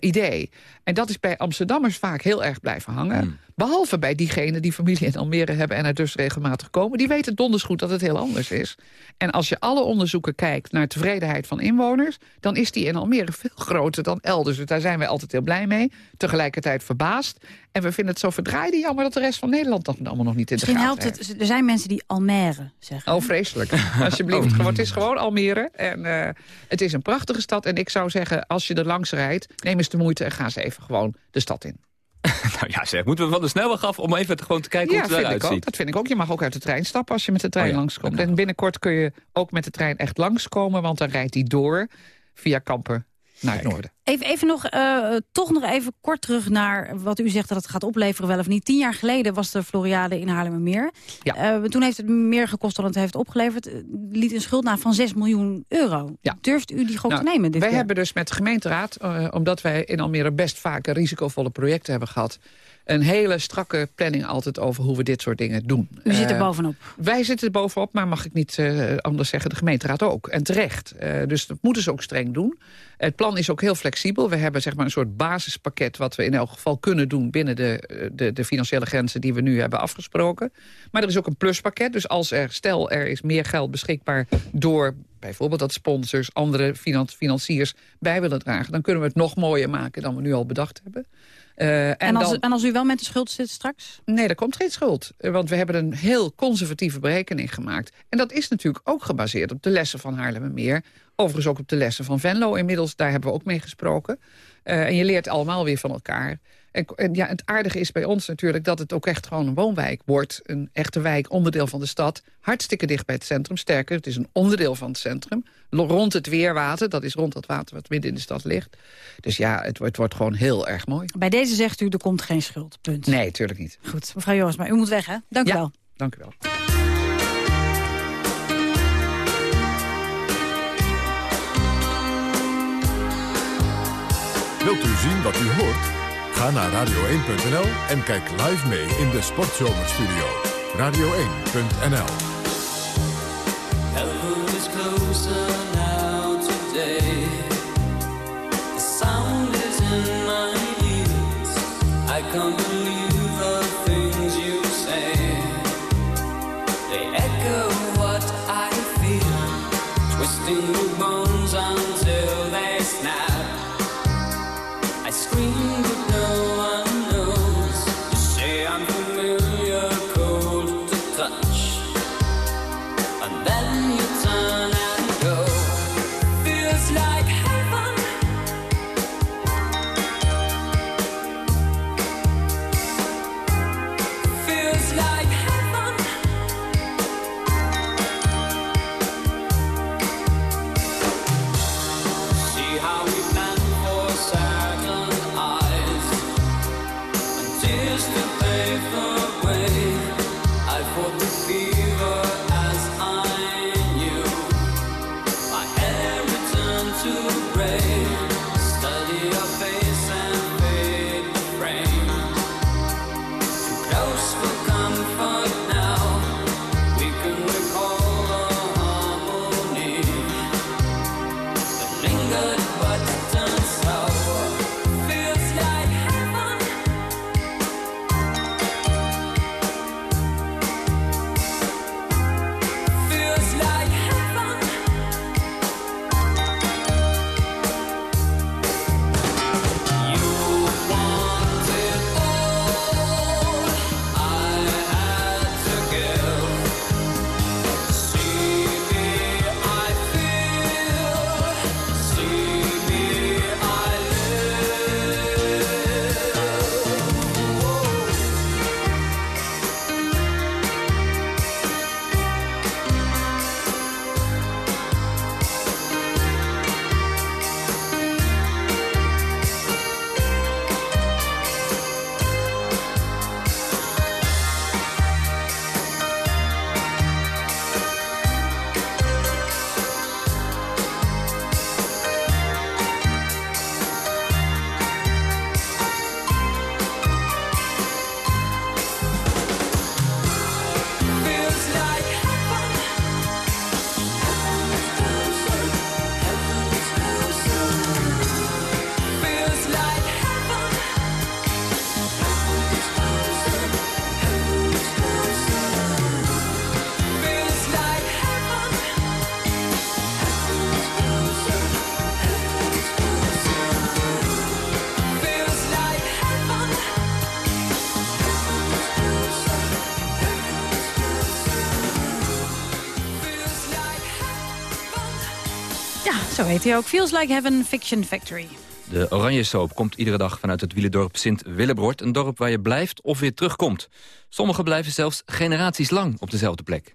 Speaker 11: idee. En dat is bij Amsterdammers vaak heel erg blijven hangen.
Speaker 3: Hmm.
Speaker 11: Behalve bij diegenen die familie in Almere hebben... en er dus regelmatig komen. Die weten donders goed dat het heel anders is. En als je alle onderzoeken kijkt naar tevredenheid van inwoners... dan is die in Almere veel [laughs] groter dan elders. Dus daar zijn wij altijd heel blij mee. Tegelijkertijd verbaasd. En we vinden het zo verdraaide jammer... dat de rest van Nederland dat allemaal nog niet in de
Speaker 2: Misschien
Speaker 11: gaten
Speaker 2: helpt
Speaker 11: heeft.
Speaker 2: het, er zijn mensen die Almere zeggen.
Speaker 11: Oh, vreselijk. [laughs] Alsjeblieft. Gewoon, Het is gewoon Almere. En eh, het is een prachtige stad. En ik zou zeggen, als je er langs rijdt... neem eens de moeite en ga eens even gewoon de stad in. [laughs]
Speaker 3: Nou ja, zeg, moeten we van de snelweg af om even te, gewoon te kijken
Speaker 11: ja,
Speaker 3: hoe het eruit ziet?
Speaker 11: Dat vind ik ook. Je mag ook uit de trein stappen als je met de trein
Speaker 3: Oh ja,
Speaker 11: langskomt. En binnenkort kun je ook met de trein echt langskomen... want dan rijdt die door via Kampen naar het noorden.
Speaker 2: Even, even nog, eh, toch nog even kort terug naar wat u zegt dat het gaat opleveren wel of niet. Tien jaar geleden was de Floriade in Haarlemmermeer.
Speaker 11: Ja.
Speaker 2: Eh, toen heeft het meer gekost dan het heeft opgeleverd. Eh, liet een schuld na van 6 miljoen euro.
Speaker 11: Ja.
Speaker 2: Durft u die gok
Speaker 11: Nou,
Speaker 2: te nemen dit
Speaker 11: wij
Speaker 2: keer?
Speaker 11: hebben dus met de gemeenteraad, eh, omdat wij in Almere best vaak risicovolle projecten hebben gehad, een hele strakke planning altijd over hoe we dit soort dingen doen.
Speaker 2: U zit er
Speaker 11: Eh,
Speaker 2: bovenop.
Speaker 11: wij zitten er bovenop, maar mag ik niet eh, anders zeggen, de gemeenteraad ook. En terecht. Eh, dus dat moeten ze ook streng doen. Het plan is ook heel flexibel. We hebben zeg maar, een soort basispakket wat we in elk geval kunnen doen... binnen de, de, de financiële grenzen die we nu hebben afgesproken. Maar er is ook een pluspakket. Dus als er, stel, er is meer geld beschikbaar door bijvoorbeeld dat sponsors... andere finan- financiers bij willen dragen... dan kunnen we het nog mooier maken dan we nu al bedacht hebben. Eh, en,
Speaker 2: En als,
Speaker 11: dan,
Speaker 2: en als u wel met de schuld zit straks?
Speaker 11: Nee, er komt geen schuld. Eh, Want we hebben een heel conservatieve berekening gemaakt. En dat is natuurlijk ook gebaseerd op de lessen van Haarlemmermeer. Overigens ook op de lessen van Venlo inmiddels. Daar hebben we ook mee gesproken. Eh, en je leert allemaal weer van elkaar. En, en ja, het aardige is bij ons natuurlijk dat het ook echt gewoon een woonwijk wordt. Een echte wijk, onderdeel van de stad. Hartstikke dicht bij het centrum. Sterker, het is een onderdeel van het centrum. Rond het weerwater, dat is rond dat water wat midden in de stad ligt. Dus ja, het, wordt- het wordt gewoon heel erg mooi.
Speaker 2: Bij deze zegt u, er komt geen schuld. Punt.
Speaker 11: Nee, tuurlijk niet.
Speaker 2: Goed, mevrouw Joris, maar u moet weg, hè? Dank u
Speaker 11: Ja.
Speaker 2: wel.
Speaker 11: Dank u wel.
Speaker 1: Wilt u zien wat u hoort? Ga naar radio1.nl en kijk live mee in de Sportzomerstudio. Radio1.nl
Speaker 2: zo heet hij ook. Feels Like Heaven Fiction Factory.
Speaker 3: De Oranje Soap komt iedere dag vanuit het wielendorp Sint-Willebrord. Een dorp waar je blijft of weer terugkomt. Sommigen blijven zelfs generaties lang op dezelfde plek.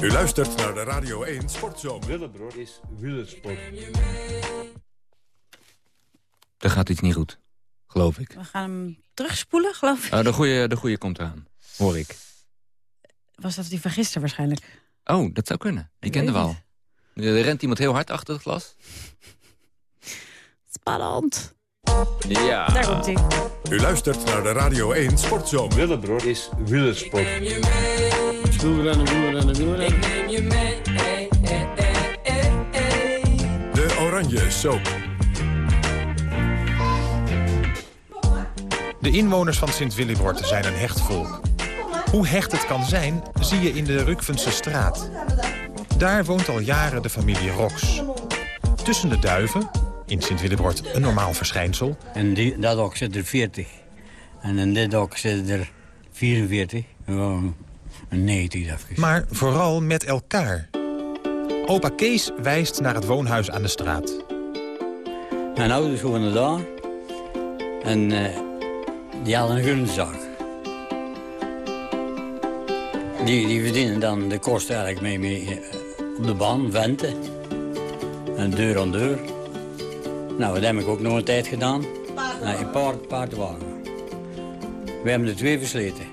Speaker 1: U luistert naar de Radio 1 Sportzomer.
Speaker 14: Willebrord is wielersport.
Speaker 3: Er gaat iets niet goed, geloof ik.
Speaker 2: We gaan hem terugspoelen, geloof ik.
Speaker 3: Uh, de, goede, de goede komt eraan, hoor ik.
Speaker 2: Was dat die van gisteren waarschijnlijk?
Speaker 3: Oh, dat zou kunnen. Ik ken de
Speaker 2: weet
Speaker 3: wel. Er rent iemand heel hard achter het glas.
Speaker 2: Spannend.
Speaker 3: Ja.
Speaker 2: Daar komt hij.
Speaker 1: U luistert naar de Radio 1 Sportzomer.
Speaker 14: Willebrood is wielersport.
Speaker 15: Wielrennen, wielrennen, wielrennen.
Speaker 1: De Oranje Soap.
Speaker 16: De inwoners van Sint-Willibord zijn een hecht volk. Hoe hecht het kan zijn, zie je in de Rukvense straat. Daar woont al jaren de familie Rox. Tussen de duiven, in Sint-Willibord een normaal verschijnsel...
Speaker 17: En die, dat ook zit er 40. En in dit ook zit er 44. Gewoon een 90 even.
Speaker 16: maar vooral met elkaar. Opa Kees wijst naar het woonhuis aan de straat.
Speaker 17: Mijn ouders woonden daar. En eh, die hadden een groentezaak. Die, die verdienen dan de kosten eigenlijk mee, mee eh, de baan, venten. En deur aan deur. Nou, dat heb ik ook nog een tijd gedaan. Nee, een paard, paardwagen. We hebben er twee versleten.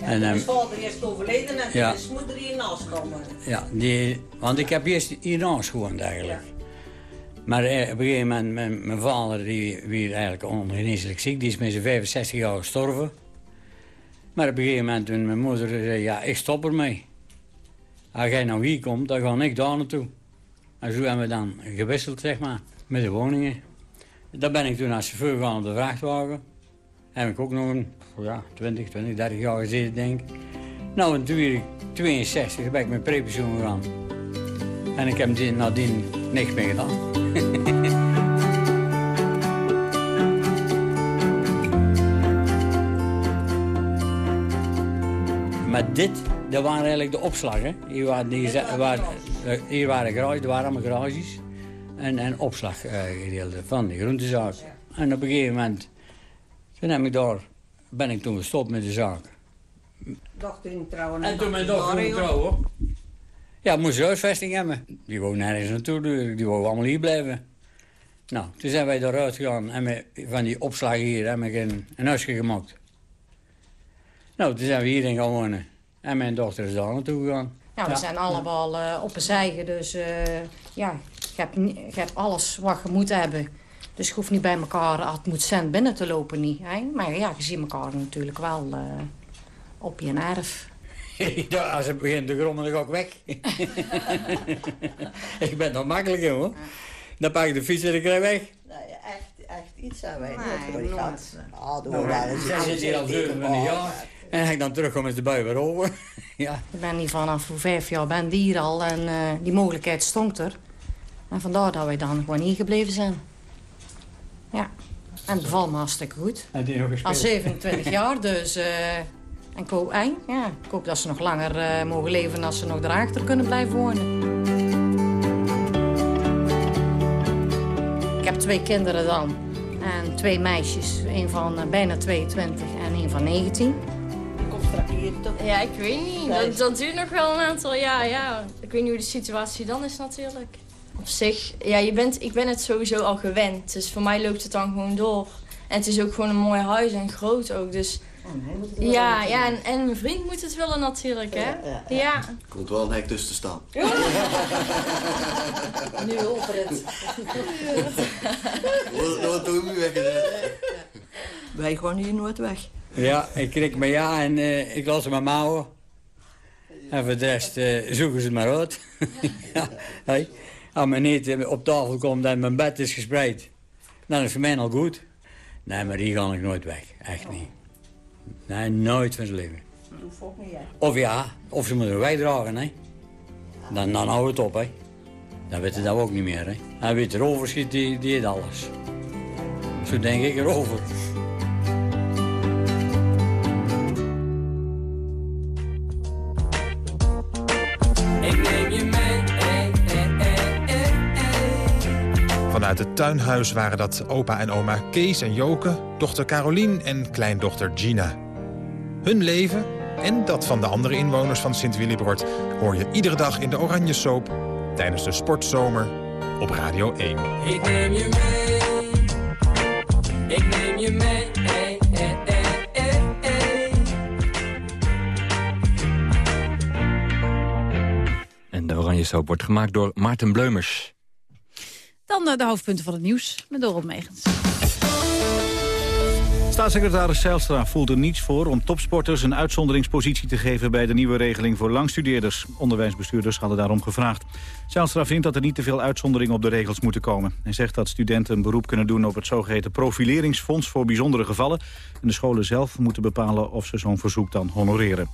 Speaker 17: En,
Speaker 18: Mijn
Speaker 17: ehm,
Speaker 18: vader is overleden en
Speaker 17: ja.
Speaker 18: zijn moeder hiernaast komen.
Speaker 17: Ja, die, want ik heb eerst hiernaast gewoond eigenlijk. Maar eh, op een gegeven moment, mijn, mijn vader, die werd eigenlijk ongeneeslijk ziek. Die is met zijn 65 jaar gestorven. Maar op een gegeven moment, toen mijn moeder zei, ja, ik stop ermee. Als jij nou hier komt, dan ga ik daar naartoe. En zo hebben we dan gewisseld, zeg maar, met de woningen. Daar ben ik toen als chauffeur gegaan op de vrachtwagen. Heb ik ook nog een, ja, 20, 20, 30 jaar gezeten, denk ik. Nou, en toen werd ik 62, ben ik met prepensioen gegaan. En ik heb die- nadien niks meer gedaan. [laughs] maar dit, dat waren eigenlijk de opslagen. Hier waren, die, ze- waren, eh, hier waren garages, er waren allemaal garages. En, en opslaggedeelte van de groentezaak. En op een gegeven moment, toen heb ik daar, ben ik toen gestopt met de zaak.
Speaker 18: Dochter ging trouwen.
Speaker 17: En toen mijn dochter ging trouwen. Ja, moest ze huisvesting hebben. Die wou nergens naartoe, die die wou allemaal hier blijven. Nou, toen zijn wij eruit gegaan en we, van die opslag hier hebben we een, een huisje gemaakt. Nou, toen zijn we hierin gaan wonen. En mijn dochter is daar naartoe gegaan.
Speaker 19: Ja, we zijn allemaal eh, op een zijge, dus eh, ja, je hebt, niet- je hebt alles wat je moet hebben. Dus je hoeft niet bij elkaar, als het moet zijn, binnen te lopen niet. Hè? Maar ja, je ziet elkaar natuurlijk wel eh, op je erf. [laughs]
Speaker 17: Ja, als het begint te grommen, dan ga ik weg. [laughs] ik ben nog makkelijker, hoor. Dan pak ik de fiets en ik rij weg.
Speaker 18: Nee, echt, echt iets aan wij
Speaker 19: Nee,
Speaker 18: nooit. Ah, doen we
Speaker 17: Nou. Zij zit hier al 27 jaar. En als ik dan terugkom, is de bui weer over. [laughs] ja.
Speaker 19: Ik ben hier vanaf voor vijf jaar ben hier al en eh, die mogelijkheid stond er. En vandaar dat wij dan gewoon hier gebleven zijn. Ja, en het bevalt me hartstikke goed.
Speaker 17: En die nog gespeeld.
Speaker 19: Al 27 [laughs] jaar, dus... eh, en ik hoop, en, ja, ik hoop dat ze nog langer eh, mogen leven... als ze nog daarachter kunnen blijven wonen. Ik heb twee kinderen dan. En twee meisjes. Een van bijna 22 en een van 19.
Speaker 20: Ja, ik weet niet. Dat, dat duurt nog wel een aantal jaar, ja. Ik weet niet hoe de situatie dan is natuurlijk. Op zich, ja, je bent, ik ben het sowieso al gewend. Dus voor mij loopt het dan gewoon door. En het is ook gewoon een mooi huis en groot ook. Dus
Speaker 18: wel
Speaker 20: ja,
Speaker 18: willen.
Speaker 20: ja en, en mijn vriend moet het willen natuurlijk, hè. Ja.
Speaker 21: Komt wel een hek tussen te staan.
Speaker 18: Nu over het.
Speaker 21: Wat doen we weggezet?
Speaker 18: Wij gaan hier nooit weg.
Speaker 17: Ja, ik krik me ja en eh, ik ze maar mouwen. En voor de rest eh, zoeken ze het maar uit. [laughs] ja, hey. Als mijn eten op tafel komt en mijn bed is gespreid, dan is het voor mij al goed. Nee, maar hier ga ik nooit weg. Echt niet. Nee, nooit van zijn leven.
Speaker 18: Niet.
Speaker 17: Of ja, of ze moeten bijdragen, hè. Dan, dan houdt het op, hè. Dan weet je dat ook niet meer, hè. En wie het erover schiet, die, die heeft alles. Zo denk ik erover.
Speaker 16: Vanuit het tuinhuis waren dat opa en oma Kees en Joke... dochter Carolien en kleindochter Gina. Hun leven en dat van de andere inwoners van Sint-Willibord... hoor je iedere dag in de Oranje Soap... tijdens de Sportzomer op Radio 1.
Speaker 22: Ik neem je mee. Ik neem je mee.
Speaker 3: En de Oranje Soap wordt gemaakt door Maarten Bleumers.
Speaker 2: Dan eh, de hoofdpunten van het nieuws met Dorot Megens.
Speaker 4: Staatssecretaris Zijlstra voelt er niets voor om topsporters een uitzonderingspositie te geven bij de nieuwe regeling voor langstudeerders. Onderwijsbestuurders hadden daarom gevraagd. Zijlstra vindt dat er niet te veel uitzonderingen op de regels moeten komen. Hij zegt dat studenten een beroep kunnen doen op het zogeheten profileringsfonds voor bijzondere gevallen. En de scholen zelf moeten bepalen of ze zo'n verzoek dan honoreren.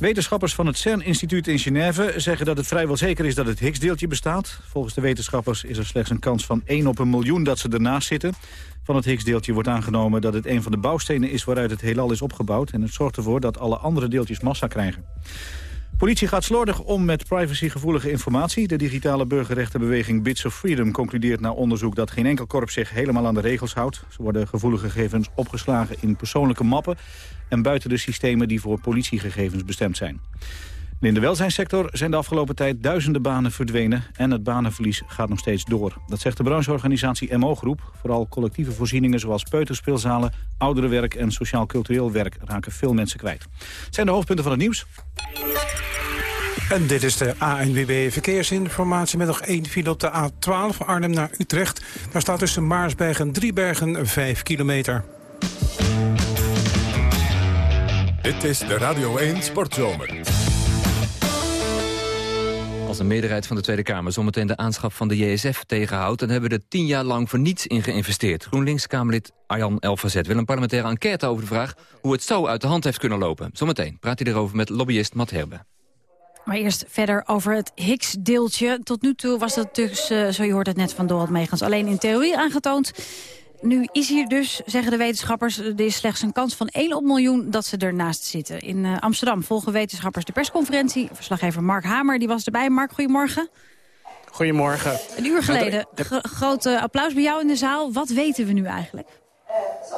Speaker 4: Wetenschappers van het CERN-instituut in Genève zeggen dat het vrijwel zeker is dat het Higgs-deeltje bestaat. Volgens de wetenschappers is er slechts een kans van 1 op een miljoen dat ze ernaast zitten. Van het Higgs-deeltje wordt aangenomen dat het een van de bouwstenen is waaruit het heelal is opgebouwd. En het zorgt ervoor dat alle andere deeltjes massa krijgen. Politie gaat slordig om met privacygevoelige informatie. De digitale burgerrechtenbeweging Bits of Freedom concludeert na onderzoek dat geen enkel korps zich helemaal aan de regels houdt. Ze worden gevoelige gegevens opgeslagen in persoonlijke mappen en buiten de systemen die voor politiegegevens bestemd zijn. En In de welzijnssector zijn de afgelopen tijd duizenden banen verdwenen... en het banenverlies gaat nog steeds door. Dat zegt de brancheorganisatie MO-groep. Vooral collectieve voorzieningen zoals peuterspeelzalen, ouderenwerk... en sociaal-cultureel werk raken veel mensen kwijt. Het zijn de hoofdpunten van het nieuws.
Speaker 8: En dit is de ANWB Verkeersinformatie met nog één file op de A12 Arnhem naar Utrecht. Daar staat tussen Maarsberg en Driebergen 5 kilometer.
Speaker 1: Dit is de Radio 1 Sportzomer.
Speaker 3: Als een meerderheid van de Tweede Kamer zometeen de aanschaf van de JSF tegenhoudt... dan hebben we er tien jaar lang voor niets in geïnvesteerd. GroenLinks-Kamerlid Arjan Elfazet wil een parlementaire enquête over de vraag... hoe het zo uit de hand heeft kunnen lopen. Zometeen praat hij erover met lobbyist Matt Herbe.
Speaker 2: Maar eerst verder over het Higgs-deeltje. Tot nu toe was dat dus, eh, zo je hoort het net van Dorot Megens, alleen in theorie aangetoond. Nu is hier dus, zeggen de wetenschappers, er is slechts een kans van 1 op miljoen dat ze ernaast zitten. In eh, Amsterdam volgen wetenschappers de persconferentie. Verslaggever Mark Hamer die was erbij. Mark, goedemorgen.
Speaker 23: Goedemorgen.
Speaker 2: Een uur geleden, gro- groot eh, applaus bij jou in de zaal. Wat weten we nu eigenlijk?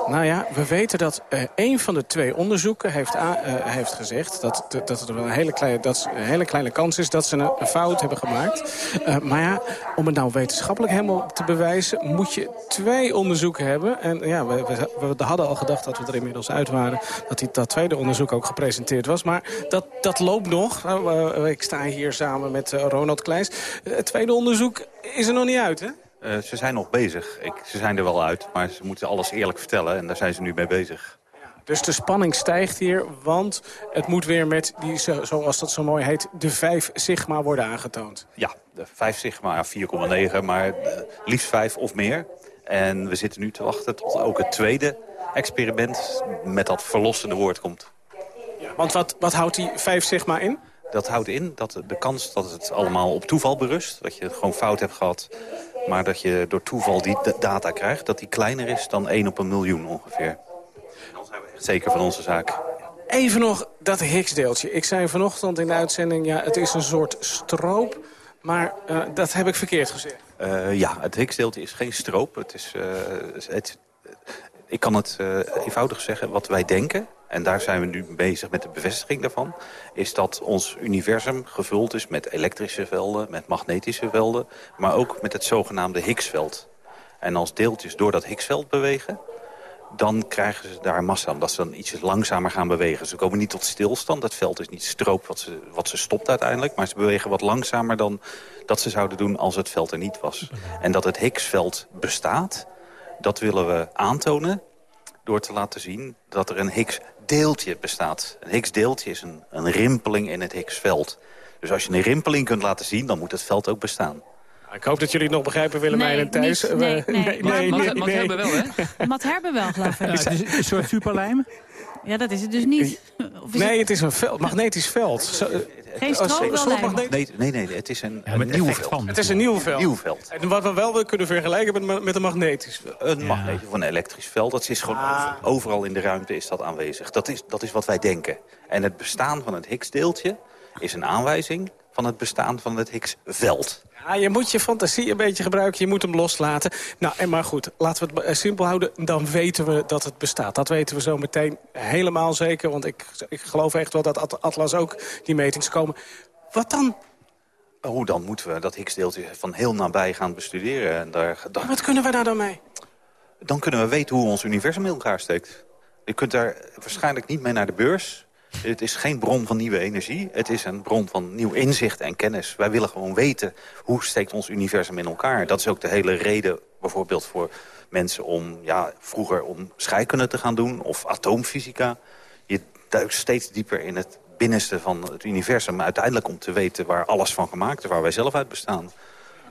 Speaker 23: Nou ja, we weten dat eh een van de twee onderzoeken heeft, eh, heeft gezegd... Dat, dat, wel een hele, kleine, dat hele kleine kans is dat ze een, fout hebben gemaakt. Eh, maar ja, om het nou wetenschappelijk helemaal te bewijzen... moet je twee onderzoeken hebben. En ja, we, we, we hadden al gedacht dat we er inmiddels uit waren... dat die, dat tweede onderzoek ook gepresenteerd was. Maar dat, dat loopt nog. Nou, ik sta hier samen met Ronald Kleijs. Eh, Het tweede onderzoek is er nog niet uit, hè?
Speaker 24: Eh, ze zijn nog bezig. Ik, ze zijn er wel uit, maar ze moeten alles eerlijk vertellen. En daar zijn ze nu mee bezig.
Speaker 23: Dus de spanning stijgt hier, want het moet weer met, die, zo- zoals dat zo mooi heet, de 5 sigma worden aangetoond.
Speaker 24: Ja, de 5 sigma, ja, 4,9, maar eh, liefst 5 of meer. En we zitten nu te wachten tot ook het tweede experiment met dat verlossende woord komt.
Speaker 23: Want wat, wat houdt die 5 sigma in?
Speaker 24: Dat houdt in dat de kans dat het allemaal op toeval berust... dat je het gewoon fout hebt gehad, maar dat je door toeval die data krijgt... dat die kleiner is dan 1 op een miljoen ongeveer. Dan zijn we echt zeker van onze zaak.
Speaker 23: Even nog dat Higgs-deeltje. Ik zei vanochtend in de uitzending, ja, het is een soort stroop. Maar eh, dat heb ik verkeerd gezegd.
Speaker 24: Eh, ja, het Higgsdeeltje is geen stroop. Het is, eh, het, ik kan het eenvoudig zeggen, wat wij denken... en daar zijn we nu bezig met de bevestiging daarvan... is dat ons universum gevuld is met elektrische velden, met magnetische velden... maar ook met het zogenaamde Higgsveld. En als deeltjes door dat Higgsveld bewegen... dan krijgen ze daar massa, omdat ze dan iets langzamer gaan bewegen. Ze komen niet tot stilstand. Het veld is niet stroop wat ze, wat ze stopt uiteindelijk... maar ze bewegen wat langzamer dan dat ze zouden doen als het veld er niet was. En dat het Higgsveld bestaat, dat willen we aantonen... door te laten zien dat er een Higgs-deeltje bestaat. Een Higgs-deeltje is een, een rimpeling in het Higgsveld. Dus als je een rimpeling kunt laten zien, dan moet het veld ook bestaan.
Speaker 23: Ik hoop dat jullie het nog begrijpen, Willemijn
Speaker 2: Nee,
Speaker 23: en Thijs.
Speaker 2: niet. Nee,
Speaker 23: Eh,
Speaker 2: nee.
Speaker 23: nee,
Speaker 2: Maar-
Speaker 23: nee, nee, nee.
Speaker 2: hebben wel, hè? [laughs] Matt Herben wel, geloof ik.
Speaker 23: het is
Speaker 4: een soort superlijm?
Speaker 2: Ja, dat is het dus niet. Of is
Speaker 23: Nee,
Speaker 2: het
Speaker 23: het is een veld, magnetisch veld. Zo, eh,
Speaker 2: geen stroom, wel lijm.
Speaker 24: Nee, nee, nee, het is een, nieuw veld.
Speaker 23: Het is een nieuw veld.
Speaker 24: Nieuw veld.
Speaker 23: En wat we wel kunnen vergelijken met, met een magnetisch veld.
Speaker 24: Een magneet of een elektrisch veld. Dat is gewoon over- overal in de ruimte is dat aanwezig. Dat is, dat is wat wij denken. En het bestaan van het Higgs-deeltje is een aanwijzing van het bestaan van het Higgs-veld.
Speaker 23: Ja, je moet je fantasie een beetje gebruiken, je moet hem loslaten. Nou, en maar goed, laten we het eh, simpel houden. Dan weten we dat het bestaat. Dat weten we zo meteen helemaal zeker. Want ik, ik geloof echt wel dat At- Atlas ook die metings komen. Wat dan?
Speaker 24: Oh, dan moeten we dat Higgs-deeltje van heel nabij gaan bestuderen. En daar, daar-
Speaker 23: Wat kunnen we daar dan mee?
Speaker 24: dan kunnen we weten hoe ons universum in elkaar steekt. Je kunt daar waarschijnlijk niet mee naar de beurs. Het is geen bron van nieuwe energie. Het is een bron van nieuw inzicht en kennis. Wij willen gewoon weten hoe steekt ons universum in elkaar. Dat is ook de hele reden bijvoorbeeld voor mensen om ja, vroeger om scheikunde te gaan doen of atoomfysica. Je duikt steeds dieper in het binnenste van het universum. Maar uiteindelijk om te weten waar alles van gemaakt is, waar wij zelf uit bestaan.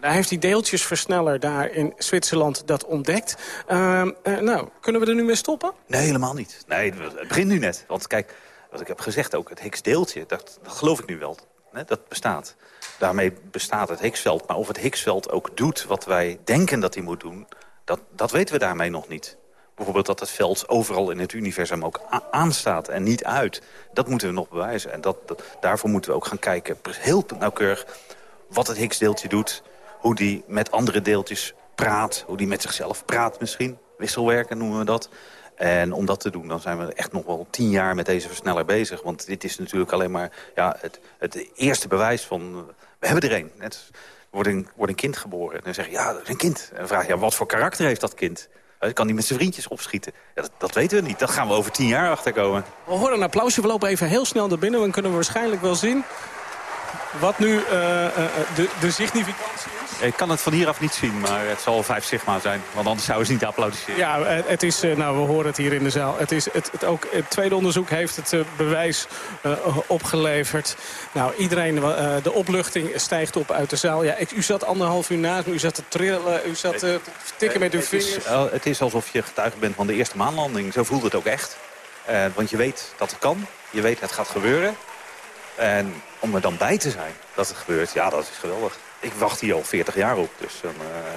Speaker 23: Daar heeft die deeltjesversneller daar in Zwitserland dat ontdekt. Ehm, eh, nou, kunnen we er nu mee stoppen?
Speaker 24: Nee, helemaal niet. Nee, het begint nu net. Want kijk, wat ik heb gezegd ook, het Higgs-deeltje, dat, dat geloof ik nu wel. Hè, dat bestaat. Daarmee bestaat het Higgsveld. Maar of het Higgsveld ook doet wat wij denken dat hij moet doen... dat, dat weten we daarmee nog niet. Bijvoorbeeld dat het veld overal in het universum ook aanstaat en niet uit. Dat moeten we nog bewijzen. En dat- daarvoor moeten we ook gaan kijken, heel nauwkeurig... wat het Higgs-deeltje doet, hoe die met andere deeltjes praat... hoe die met zichzelf praat misschien. Wisselwerken noemen we dat. En om dat te doen, dan zijn we echt nog wel tien jaar met deze versneller bezig. Want dit is natuurlijk alleen maar ja, het, het eerste bewijs van... we hebben er een. Net, wordt een, wordt een kind geboren. En dan zeg je, ja, dat is een kind. En dan vraag je, ja, wat voor karakter heeft dat kind? Kan die met zijn vriendjes opschieten? Ja, dat, dat weten we niet. Dat gaan we over tien jaar achterkomen.
Speaker 23: We horen een applausje. We lopen even heel snel naar binnen. Dan kunnen we waarschijnlijk wel zien wat nu eh, eh, de, de significantie is.
Speaker 24: Ik kan het van hieraf niet zien, maar het zal 5 sigma zijn. Want anders zouden ze niet applaudisseren.
Speaker 23: Ja, eh, het is, eh, nou, we horen het hier in de zaal. Het, is, het, het, ook, het tweede onderzoek heeft het eh, bewijs eh, opgeleverd. Nou, iedereen, eh, de opluchting stijgt op uit de zaal. Ja, ik, u zat anderhalf uur naast me, u zat te trillen, u zat eh, te tikken met uw
Speaker 24: het, is,
Speaker 23: vingers.
Speaker 24: eh, het is alsof je getuige bent van de eerste maanlanding. Zo voelt het ook echt. Eh, want je weet dat het kan. Je weet het gaat gebeuren. En om er dan bij te zijn dat het gebeurt, ja, dat is geweldig. Ik wacht hier al 40 jaar op. Dus eh,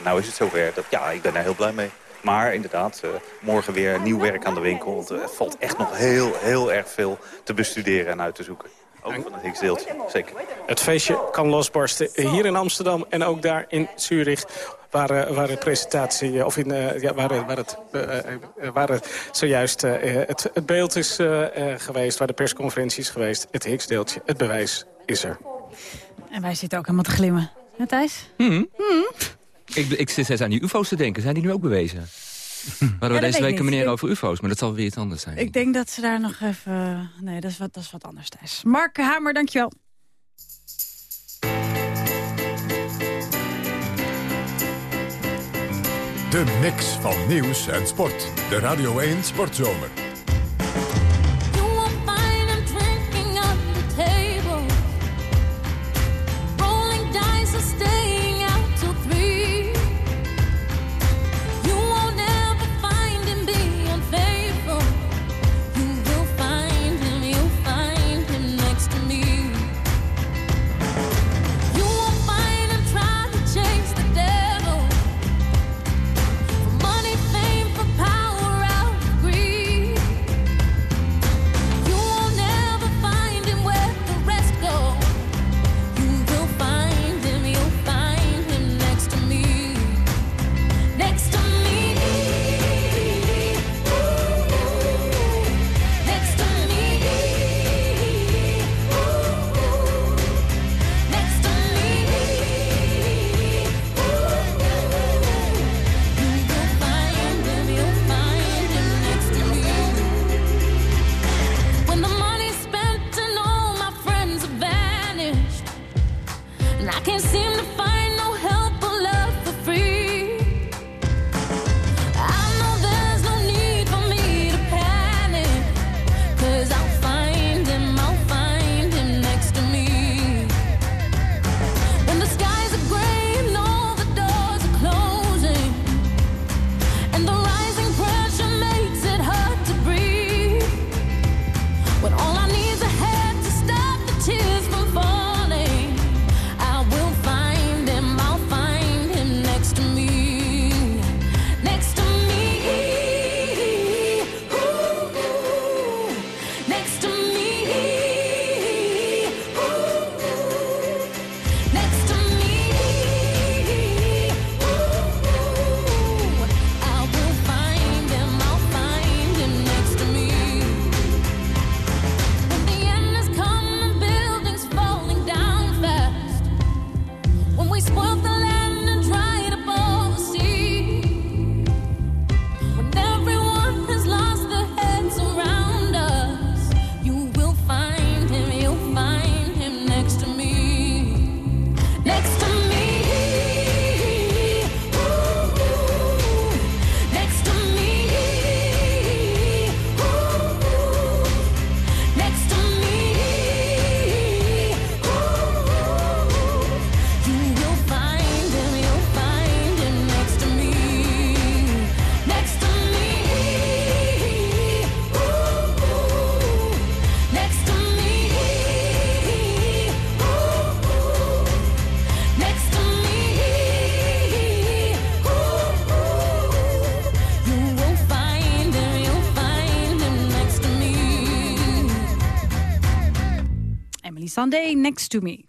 Speaker 24: nou is het zover. Dat, ja, ik ben daar heel blij mee. Maar inderdaad, eh, morgen weer nieuw werk aan de winkel. Want er valt echt nog heel, heel erg veel te bestuderen en uit te zoeken. Ook van het Higgs-deeltje, zeker.
Speaker 23: Het feestje kan losbarsten hier in Amsterdam en ook daar in Zurich. Waar, eh, waar de presentatie, eh, of in, eh, ja, waar, waar, het, waar het zojuist eh, het, het beeld is geweest, waar de persconferentie is geweest. Het Higgs-deeltje, het bewijs is er.
Speaker 2: En wij zitten ook helemaal te glimmen. Hè, Thijs?
Speaker 3: Hmm. Ik, ik zit aan die ufo's te denken. Zijn die nu ook bewezen? We hadden
Speaker 2: weet
Speaker 3: deze week een meneer over ufo's, maar dat zal weer iets anders zijn.
Speaker 2: Ik denk dat ze daar nog even... Nee, dat is wat, dat is wat anders, Thijs. Mark Hamer, dankjewel.
Speaker 25: De mix van nieuws en sport. De Radio 1 Sportzomer.
Speaker 2: Sunday Next to Me.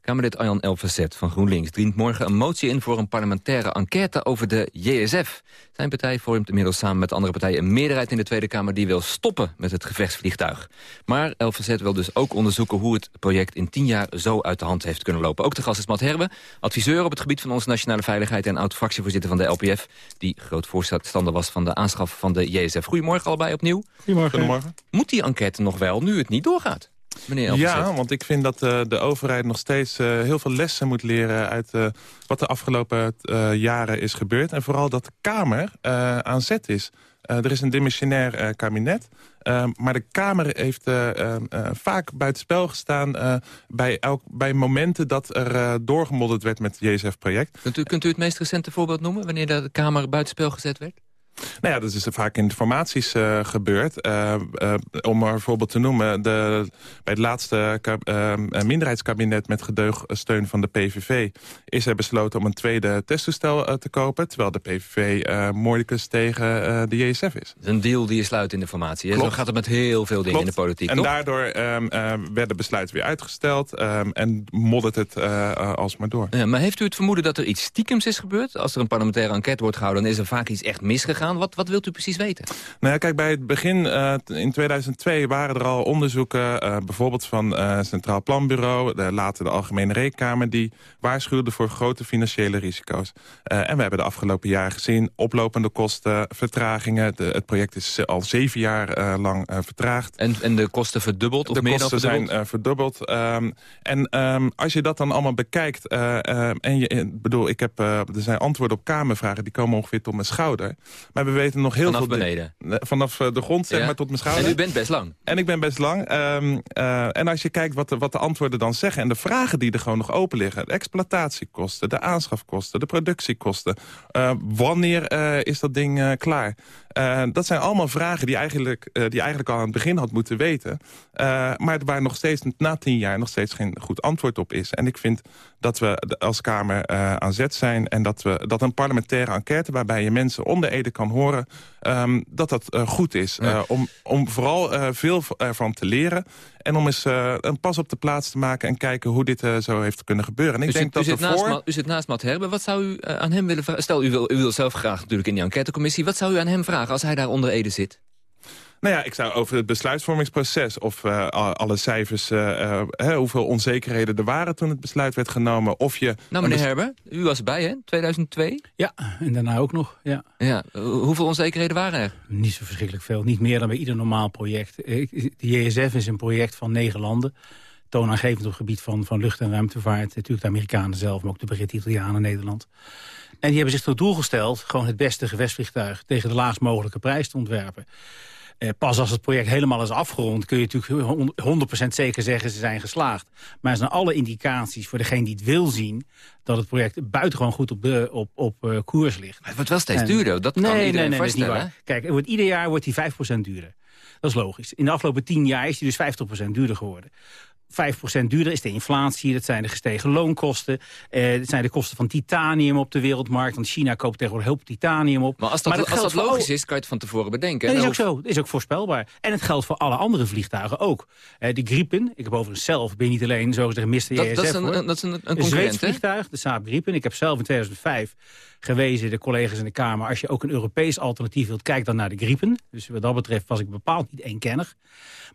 Speaker 3: Kamerlid Arjan Elverzet van GroenLinks dient morgen een motie in voor een parlementaire enquête over de JSF. Zijn partij vormt inmiddels samen met andere partijen een meerderheid in de Tweede Kamer die wil stoppen met het gevechtsvliegtuig. Maar Elverzet wil dus ook onderzoeken hoe het project in tien jaar zo uit de hand heeft kunnen lopen. Ook de gast is Matt Herbe, adviseur op het gebied van onze nationale veiligheid en oud-fractievoorzitter van de LPF, die groot voorstander was van de aanschaf van de JSF. Goedemorgen allebei opnieuw.
Speaker 26: Goedemorgen.
Speaker 13: Goedemorgen.
Speaker 3: Moet die enquête nog wel nu het niet doorgaat? Meneer.
Speaker 13: Ja, want ik vind dat eh, de overheid nog steeds eh, heel veel lessen moet leren... uit eh, wat de afgelopen jaren is gebeurd. En vooral dat de Kamer aan zet is. Er is een dimissionair kabinet. maar de Kamer heeft vaak buitenspel gestaan... bij, elk, bij momenten dat er doorgemodderd werd met het JSF-project.
Speaker 3: Kunt u, kunt u het meest recente voorbeeld noemen wanneer de Kamer buitenspel gezet werd?
Speaker 13: Nou ja, dat is er vaak in de formaties eh, gebeurd. Eh, eh, om maar een voorbeeld te noemen. De, bij het laatste ka- minderheidskabinet met gedeugsteun van de PVV... is er besloten om een tweede testtoestel te kopen... terwijl de PVV moordicus tegen de JSF is.
Speaker 3: Een deal die je sluit in de formatie. hè? Zo
Speaker 13: Klopt.
Speaker 3: gaat het met heel veel dingen
Speaker 13: Klopt.
Speaker 3: in de politiek,
Speaker 13: En
Speaker 3: toch?
Speaker 13: daardoor ehm, werden besluiten weer uitgesteld... ehm, en moddert het alsmaar door.
Speaker 3: Ja, maar heeft u het vermoeden dat er iets stiekems is gebeurd? Als er een parlementaire enquête wordt gehouden... dan is er vaak iets echt misgegaan. Wat, wat wilt u precies weten?
Speaker 13: Nou ja, kijk, bij het begin eh, in 2002 waren er al onderzoeken... eh, bijvoorbeeld van eh Centraal Planbureau, de, later de Algemene Rekenkamer... die waarschuwden voor grote financiële risico's. Eh, en we hebben de afgelopen jaren gezien oplopende kosten, vertragingen. De, het project is al zeven jaar eh, lang eh, vertraagd.
Speaker 3: En, en de kosten verdubbeld of
Speaker 13: de
Speaker 3: meer
Speaker 13: kosten
Speaker 3: dan verdubbeld?
Speaker 13: zijn eh, verdubbeld. Ehm, en ehm, als je dat dan allemaal bekijkt... eh, eh, en je, bedoel, ik heb, eh, er zijn antwoorden op Kamervragen... die komen ongeveer tot mijn schouder. Maar we weten nog heel
Speaker 3: Vanaf
Speaker 13: veel... di-
Speaker 3: beneden?
Speaker 13: Nee, Vanaf eh, de grond, zeg
Speaker 3: Ja.
Speaker 13: maar, tot mijn schouder.
Speaker 3: En u bent best lang.
Speaker 13: En ik ben best lang. Ehm, eh, en als je kijkt wat de, wat de antwoorden dan zeggen... en de vragen die er gewoon nog open liggen... de exploitatiekosten, de aanschafkosten, de productiekosten... eh, wanneer eh, is dat ding eh, klaar? Eh, dat zijn allemaal vragen die eigenlijk, eh, die eigenlijk al aan het begin had moeten weten. Eh, maar waar nog steeds na tien jaar nog steeds geen goed antwoord op is. En ik vind dat we als Kamer aan zet zijn... en dat, we, dat een parlementaire enquête waarbij je mensen onder Ede kan horen... ehm, dat dat goed is. Om, om vooral veel ervan te leren... en om eens eh, een pas op de plaats te maken... en kijken hoe dit eh, zo heeft kunnen gebeuren. En ik
Speaker 3: u,
Speaker 13: denk
Speaker 3: zit,
Speaker 13: dat
Speaker 3: u, zit naast,
Speaker 13: ervoor...
Speaker 3: U zit naast Matt Herbe. Wat zou u eh, aan hem willen vragen? Stel, u wil, u wil zelf graag natuurlijk in die enquêtecommissie. Wat zou u aan hem vragen als hij daar onder Ede zit?
Speaker 13: Nou ja, ik zou over het besluitvormingsproces... of eh, alle cijfers, eh, eh, hè, hoeveel onzekerheden er waren toen het besluit werd genomen... of je...
Speaker 3: Nou, meneer
Speaker 13: bes-
Speaker 3: Herbe, u was erbij, hè? 2002?
Speaker 26: Ja, en daarna ook nog, ja.
Speaker 3: Ja, hoeveel onzekerheden waren er?
Speaker 26: Niet zo verschrikkelijk veel. Niet meer dan bij ieder normaal project. De JSF is een project van negen landen. Toonaangevend op het gebied van, van lucht- en ruimtevaart. Natuurlijk de Amerikanen zelf, maar ook de Britten, Italianen, Nederland. En die hebben zich tot doel gesteld... gewoon het beste gevechtsvliegtuig tegen de laagst mogelijke prijs te ontwerpen. Eh, pas als het project helemaal is afgerond... kun je natuurlijk 100% zeker zeggen ze zijn geslaagd. Maar er zijn alle indicaties voor degene die het wil zien... dat het project buitengewoon goed op, de, op, op eh, koers ligt.
Speaker 3: Het wordt wel steeds
Speaker 26: En-
Speaker 3: duurder. Dat kan
Speaker 26: nee,
Speaker 3: iedereen
Speaker 26: nee,
Speaker 3: vaststellen.
Speaker 26: waar. Kijk, het wordt, ieder jaar wordt die 5% duurder. Dat is logisch. In de afgelopen 10 jaar is die dus 50% duurder geworden. 5% duurder is de inflatie, dat zijn de gestegen loonkosten. Eh, dat zijn de kosten van titanium op de wereldmarkt. Want China koopt tegenwoordig heel veel titanium op.
Speaker 3: Maar als dat, als dat logisch is, kan je het van tevoren bedenken.
Speaker 26: dat is ook zo. Dat is ook voorspelbaar. En het geldt voor alle andere vliegtuigen ook. Eh de Gripen, ik heb overigens zelf, ben je niet alleen zo gezegd Mr.
Speaker 3: Dat-
Speaker 26: JSF.
Speaker 3: dat is een-
Speaker 26: hoor.
Speaker 3: een- dat is een- een
Speaker 26: Een
Speaker 3: concurrent,
Speaker 26: Zweeds vliegtuig, de Saab Gripen. Ik heb zelf in 2005 gewezen, de collega's in de Kamer... als je ook een Europees alternatief wilt, kijk dan naar de Gripen. Dus wat dat betreft was ik bepaald niet eenkennig.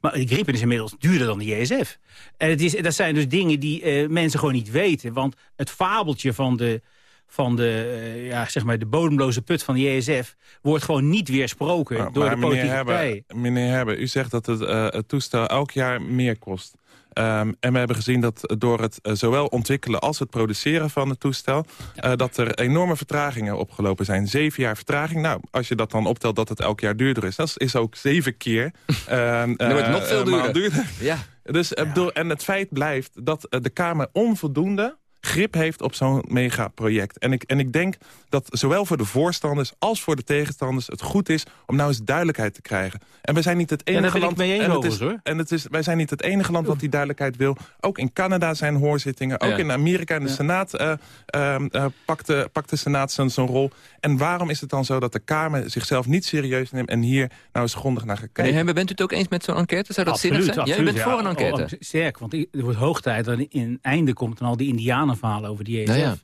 Speaker 26: Maar de Gripen is inmiddels duurder dan de JSF. En het is, dat zijn dus dingen die eh, mensen gewoon niet weten. Want het fabeltje van de van de, eh, ja, zeg maar de bodemloze put van de JSF... wordt gewoon niet weersproken
Speaker 13: Maar-
Speaker 26: door
Speaker 13: maar
Speaker 26: de politieke
Speaker 13: meneer. Herber, meneer u zegt dat het, eh, het toestel elk jaar meer kost. Ehm, en we hebben gezien dat door het eh, zowel ontwikkelen als het produceren van het toestel... eh, dat er enorme vertragingen opgelopen zijn. Zeven jaar vertraging. Nou, als je dat dan optelt dat het elk jaar duurder is... dat is ook zeven keer. [laughs] ehm,
Speaker 3: Dan wordt het nog
Speaker 13: eh,
Speaker 3: veel duurder. Ja.
Speaker 13: Dus, bedoel, en het feit blijft dat de Kamer onvoldoende grip heeft op zo'n megaproject. En ik, en ik denk dat zowel voor de voorstanders als voor de tegenstanders... het goed is om nou eens duidelijkheid te krijgen. En wij zijn niet het enige land... en het is,
Speaker 26: hoor.
Speaker 13: en het is, wij zijn niet het enige land wat die duidelijkheid wil. Ook in Canada zijn hoorzittingen. Ook
Speaker 3: Ja.
Speaker 13: in Amerika in de Senaat eh, ehm, eh, pakt, de, pakt de Senaat zijn zo'n rol. En waarom is het dan zo dat de Kamer zichzelf niet serieus neemt... en hier nou eens grondig naar gekeken?
Speaker 3: Hemmer, bent u het ook eens met zo'n enquête? Zou dat zinnig zijn? ja, u bent voor een enquête.
Speaker 26: Oh, sterk, want er wordt hoog tijd dat er in een einde komt... en al die indianenverhalen over die ESF.
Speaker 3: Nou ja.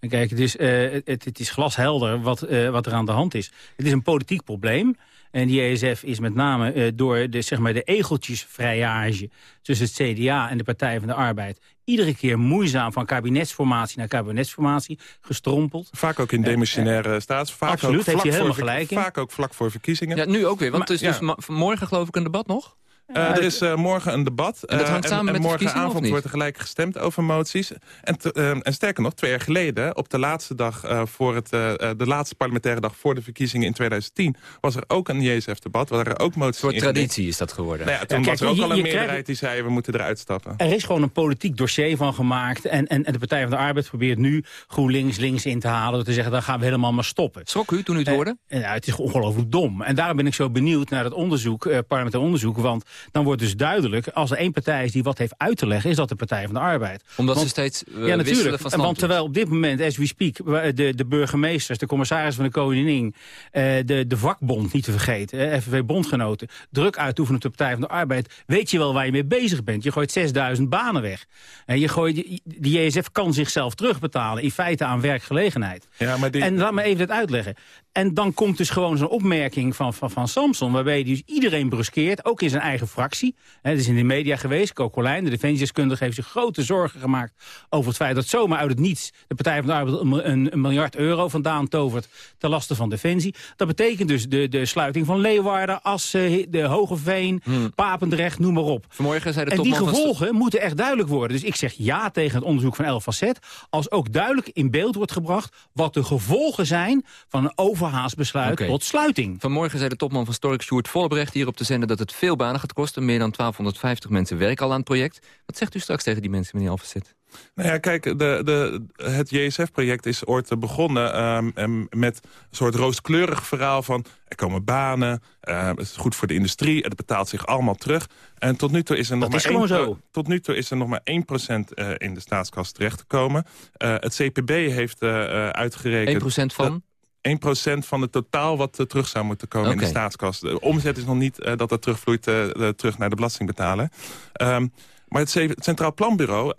Speaker 26: En kijk, het is, eh, het, het is glashelder wat, eh, wat er aan de hand is. Het is een politiek probleem. En die ESF is met name eh, door de, zeg maar, de egeltjesvrijage... tussen het CDA en de Partij van de Arbeid... iedere keer moeizaam van kabinetsformatie naar kabinetsformatie gestrompeld.
Speaker 13: Vaak ook in demissionaire staats. Vaak
Speaker 26: absoluut,
Speaker 13: ook
Speaker 26: heeft
Speaker 13: vlak
Speaker 26: hij
Speaker 13: voor
Speaker 26: helemaal gelijk in.
Speaker 13: Vaak ook vlak voor verkiezingen.
Speaker 3: Ja, nu ook weer, want
Speaker 13: Maar-
Speaker 3: het is dus
Speaker 13: ja.
Speaker 3: morgen geloof ik een debat nog.
Speaker 13: Eh, er is eh, morgen een debat.
Speaker 3: En dat
Speaker 13: eh,
Speaker 3: hangt samen met de verkiezingen, of
Speaker 13: morgenavond wordt er gelijk gestemd over moties. En, te- en sterker nog, twee jaar geleden, op de laatste dag eh, voor het, de laatste parlementaire dag voor de verkiezingen in 2010, was er ook een JSF-debat. Waar er ook moties ingediend.
Speaker 3: traditie is dat geworden.
Speaker 13: Nou ja, toen
Speaker 26: Ja, kijk,
Speaker 13: was er ook
Speaker 26: je-
Speaker 13: al een meerderheid
Speaker 26: krijgt-
Speaker 13: die zei we moeten eruit stappen.
Speaker 26: Er is gewoon een politiek dossier van gemaakt. En, en, en de Partij van de Arbeid probeert nu GroenLinks links in te halen. Door te zeggen, dan gaan we helemaal maar stoppen.
Speaker 3: Schrok u toen u het hoorde?
Speaker 26: en ja, het is ongelooflijk dom. En daarom ben ik zo benieuwd naar het onderzoek, eh parlementair onderzoek. Want dan wordt dus duidelijk, als er één partij is die wat heeft uit te leggen... is dat de Partij van de Arbeid.
Speaker 3: Omdat
Speaker 26: Want-
Speaker 3: ze steeds eh,
Speaker 26: ja,
Speaker 3: wisselen
Speaker 26: natuurlijk.
Speaker 3: van
Speaker 26: En want terwijl op dit moment, as we speak... wa- de, de burgemeesters, de commissaris van de Koningin... eh, de, de vakbond, niet te vergeten, eh, FNV-bondgenoten... druk uitoefenen op de Partij van de Arbeid... weet je wel waar je mee bezig bent. Je gooit 6000 banen weg. En je gooit, de JSF kan zichzelf terugbetalen... in feite aan werkgelegenheid.
Speaker 13: Ja, maar die...
Speaker 26: En laat me even dat uitleggen. En dan komt dus gewoon zo'n opmerking van, van, van Samson... waarbij hij dus iedereen bruskeert, ook in zijn eigen fractie. Hè, Het is in de media geweest. Coco Colijn, de defensiedeskundige, heeft zich grote zorgen gemaakt... over het feit dat zomaar uit het niets... de Partij van de Arbeid een, miljard euro vandaan tovert... ten laste van Defensie. Dat betekent dus de, de sluiting van Leeuwarden, Assen, de Hogeveen... Papendrecht, noem maar op.
Speaker 3: Vanmorgen zei de
Speaker 26: En die gevolgen moeten echt duidelijk worden. Dus ik zeg ja tegen het onderzoek van El Facet... als ook duidelijk in beeld wordt gebracht... wat de gevolgen zijn van een overhaast besluit tot sluiting.
Speaker 3: Vanmorgen zei de topman van Stork, Sjoerd Vollebrecht... hier op te zenden dat het veel banen gaat kosten. Meer dan 1250 mensen werken al aan het project. Wat zegt u straks tegen die mensen, meneer Alverzet?
Speaker 13: Nou ja, kijk, de, de, het JSF-project is ooit eh, begonnen ehm, met een soort rooskleurig verhaal van... er komen banen, eh, het is goed voor de industrie, het betaalt zich allemaal terug. En tot nu toe is er nog,
Speaker 26: Dat
Speaker 13: maar,
Speaker 26: is gewoon
Speaker 13: 1
Speaker 26: zo.
Speaker 13: Tot nu toe is er nog maar 1% eh, in de staatskas terechtgekomen. Eh het CPB heeft eh, eh, uitgerekend...
Speaker 3: 1% van?
Speaker 13: 1% van het totaal wat eh, terug zou moeten komen in de staatskas. De omzet is nog niet eh, dat dat terugvloeit eh, terug naar de belastingbetaler. Ehm, maar het, Centraal Planbureau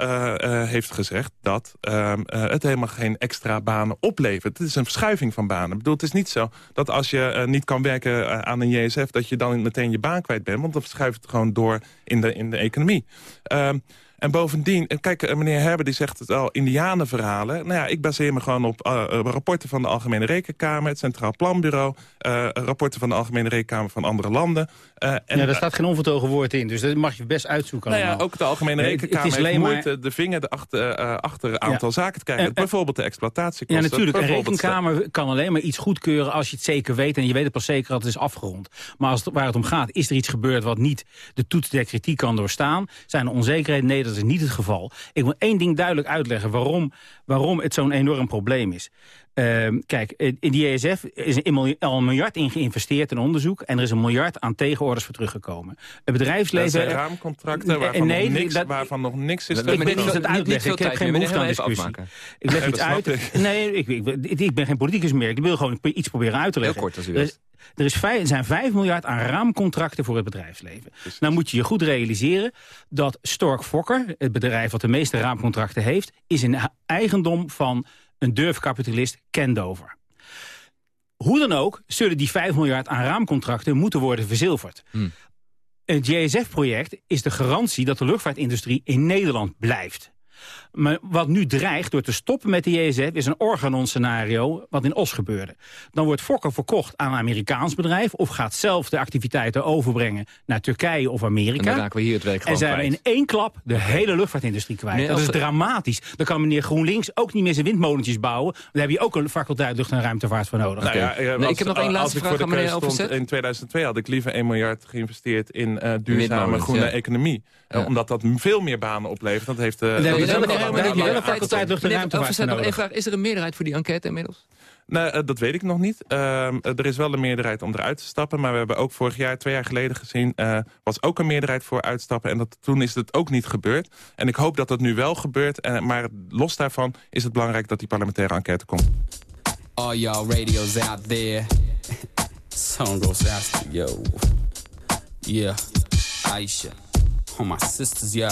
Speaker 13: heeft gezegd dat ehm, eh, het helemaal geen extra banen oplevert. Het is een verschuiving van banen. Ik bedoel, het is niet zo dat als je niet kan werken aan een JSF... dat je dan meteen je baan kwijt bent. Want dan verschuift het gewoon door in de, in de economie. Ehm, en bovendien, en kijk, eh, meneer Herber die zegt het al, indianenverhalen. Nou ja, ik baseer me gewoon op eh, rapporten van de Algemene Rekenkamer... het Centraal Planbureau, rapporten van de Algemene Rekenkamer van andere landen. Eh, en,
Speaker 26: ja, daar staat geen onvertogen woord in, dus dat mag je best uitzoeken
Speaker 13: nou ja, ook de Algemene Rekenkamer
Speaker 26: het is
Speaker 13: heeft
Speaker 26: maar-
Speaker 13: moeite de vinger achter, eh achter een aantal
Speaker 26: Ja.
Speaker 13: zaken te krijgen.
Speaker 26: En- en-
Speaker 13: bijvoorbeeld de
Speaker 26: Ja,
Speaker 13: exploitatiekosten.
Speaker 26: natuurlijk. Een rekenkamer kan alleen maar iets goedkeuren als je het zeker weet. En je weet het pas zeker dat het is afgerond. Maar als het, waar het om gaat, is er iets gebeurd wat niet de toets der kritiek kan doorstaan? Zijn er onzekerheden? Nee, dat is niet het geval. Ik wil één ding duidelijk uitleggen waarom, waarom het zo'n enorm probleem is. Ehm, kijk, in die ESF is een al een miljard in geïnvesteerd in onderzoek... en er is een miljard aan tegenorders voor teruggekomen. Het
Speaker 13: Dat
Speaker 26: bedrijfsleven...
Speaker 13: zijn raamcontracten waarvan,
Speaker 26: Nee,
Speaker 13: nog, niks,
Speaker 26: dat-
Speaker 13: waarvan nog niks is
Speaker 26: ik ben
Speaker 3: niet
Speaker 26: aan het uitleggen.
Speaker 3: veel
Speaker 26: Ik heb
Speaker 3: tijd
Speaker 26: geen behoefte aan discussie.
Speaker 3: afmaken.
Speaker 26: Ik leg
Speaker 13: Ja,
Speaker 26: iets
Speaker 13: dat
Speaker 26: uit.
Speaker 13: snap
Speaker 26: Nee, ik, ik, ik ben geen politicus meer. Ik wil gewoon iets proberen uit te leggen.
Speaker 3: Heel kort, als u
Speaker 26: Er is- Er, is vijf, er zijn 5 miljard aan raamcontracten voor het bedrijfsleven. Nou moet je je goed realiseren dat Stork Fokker, het bedrijf wat de meeste raamcontracten heeft, is een eigendom van een durfkapitalist Kendover. Hoe dan ook zullen die 5 miljard aan raamcontracten moeten worden verzilverd.
Speaker 3: Hmm.
Speaker 26: Het JSF-project is de garantie dat de luchtvaartindustrie in Nederland blijft. Maar wat nu dreigt door te stoppen met de JSF... is een Organon-scenario wat in Os gebeurde. Dan wordt Fokker verkocht aan een Amerikaans bedrijf... of gaat zelf de activiteiten overbrengen naar Turkije of
Speaker 3: En
Speaker 26: Amerika.
Speaker 3: dan raken we hier het werk
Speaker 26: En zijn we in één klap de hele luchtvaartindustrie kwijt. Dat is dramatisch. Dan kan meneer GroenLinks ook niet meer zijn windmolentjes bouwen. Daar heb je ook een faculteit lucht- en ruimtevaart voor nodig.
Speaker 13: Nou ja, eh,
Speaker 3: Nee,
Speaker 13: als-
Speaker 3: ik heb nog één laatste vraag
Speaker 13: voor
Speaker 3: aan
Speaker 13: de
Speaker 3: meneer Alverzet.
Speaker 13: In 2002 had ik liever 1 miljard geïnvesteerd in eh, duurzame
Speaker 3: Windmolens,
Speaker 13: groene
Speaker 3: ja.
Speaker 13: economie.
Speaker 3: Ja.
Speaker 13: Omdat dat veel meer banen oplevert. Dat heeft de,
Speaker 26: Wel een
Speaker 4: faculteit lucht- en ruimtevaart nodig.
Speaker 3: Is er een meerderheid voor die enquête inmiddels?
Speaker 13: Nee, eh, dat weet ik nog niet. Ehm, eh, er is wel een meerderheid om eruit te stappen. Maar we hebben ook vorig jaar, twee jaar geleden gezien... eh, was ook een meerderheid voor uitstappen. En dat, toen is het ook niet gebeurd. En ik hoop dat dat nu wel gebeurt. En, maar los daarvan is het belangrijk dat die parlementaire enquête komt.
Speaker 27: All y'all radios out there. [laughs] Song goes out to yo. Yeah, Aisha. All my sisters, yeah.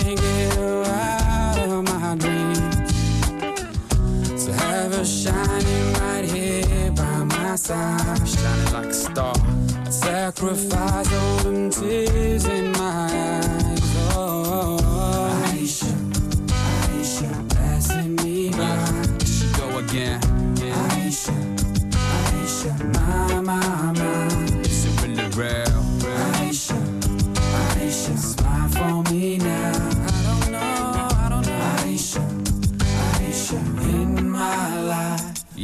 Speaker 27: Shining right here by my side, shining like a star. I'd sacrifice all them tears in my eyes.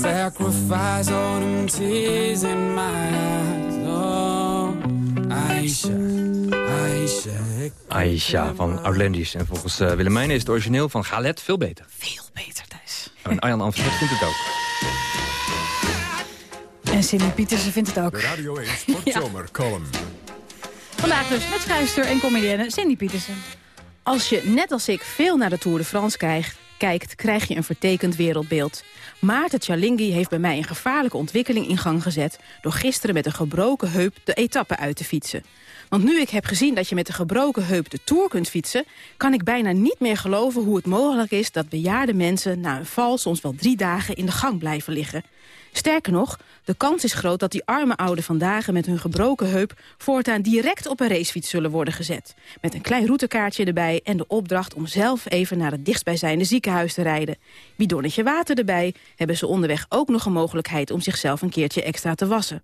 Speaker 27: Sacrifice all them tears in my eyes. Oh, Aisha, Aisha.
Speaker 3: Aisha van Outlandish. En volgens uh, Willemijn is het origineel van Galet veel beter.
Speaker 2: Veel beter dus.
Speaker 3: En Arjan Amsterdam vindt het ook.
Speaker 2: En Cindy Pietersen vindt het ook.
Speaker 1: De Radio 1 [laughs] Sportzomer column.
Speaker 2: Vandaag dus met schrijfster en comedienne Cindy Pietersen.
Speaker 28: Als je, net als ik, veel naar de Tour de France krijgt, kijkt... krijg je een vertekend wereldbeeld. Maarten Tjalinghi heeft bij mij een gevaarlijke ontwikkeling in gang gezet... door gisteren met een gebroken heup de etappe uit te fietsen. Want nu ik heb gezien dat je met een gebroken heup de Tour kunt fietsen... kan ik bijna niet meer geloven hoe het mogelijk is... dat bejaarde mensen na een val soms wel drie dagen in de gang blijven liggen. Sterker nog, de kans is groot dat die arme ouden vandaag met hun gebroken heup... voortaan direct op een racefiets zullen worden gezet. Met een klein routekaartje erbij en de opdracht om zelf even naar het dichtstbijzijnde ziekenhuis te rijden. Bidonnetje water erbij, hebben ze onderweg ook nog een mogelijkheid... om zichzelf een keertje extra te wassen.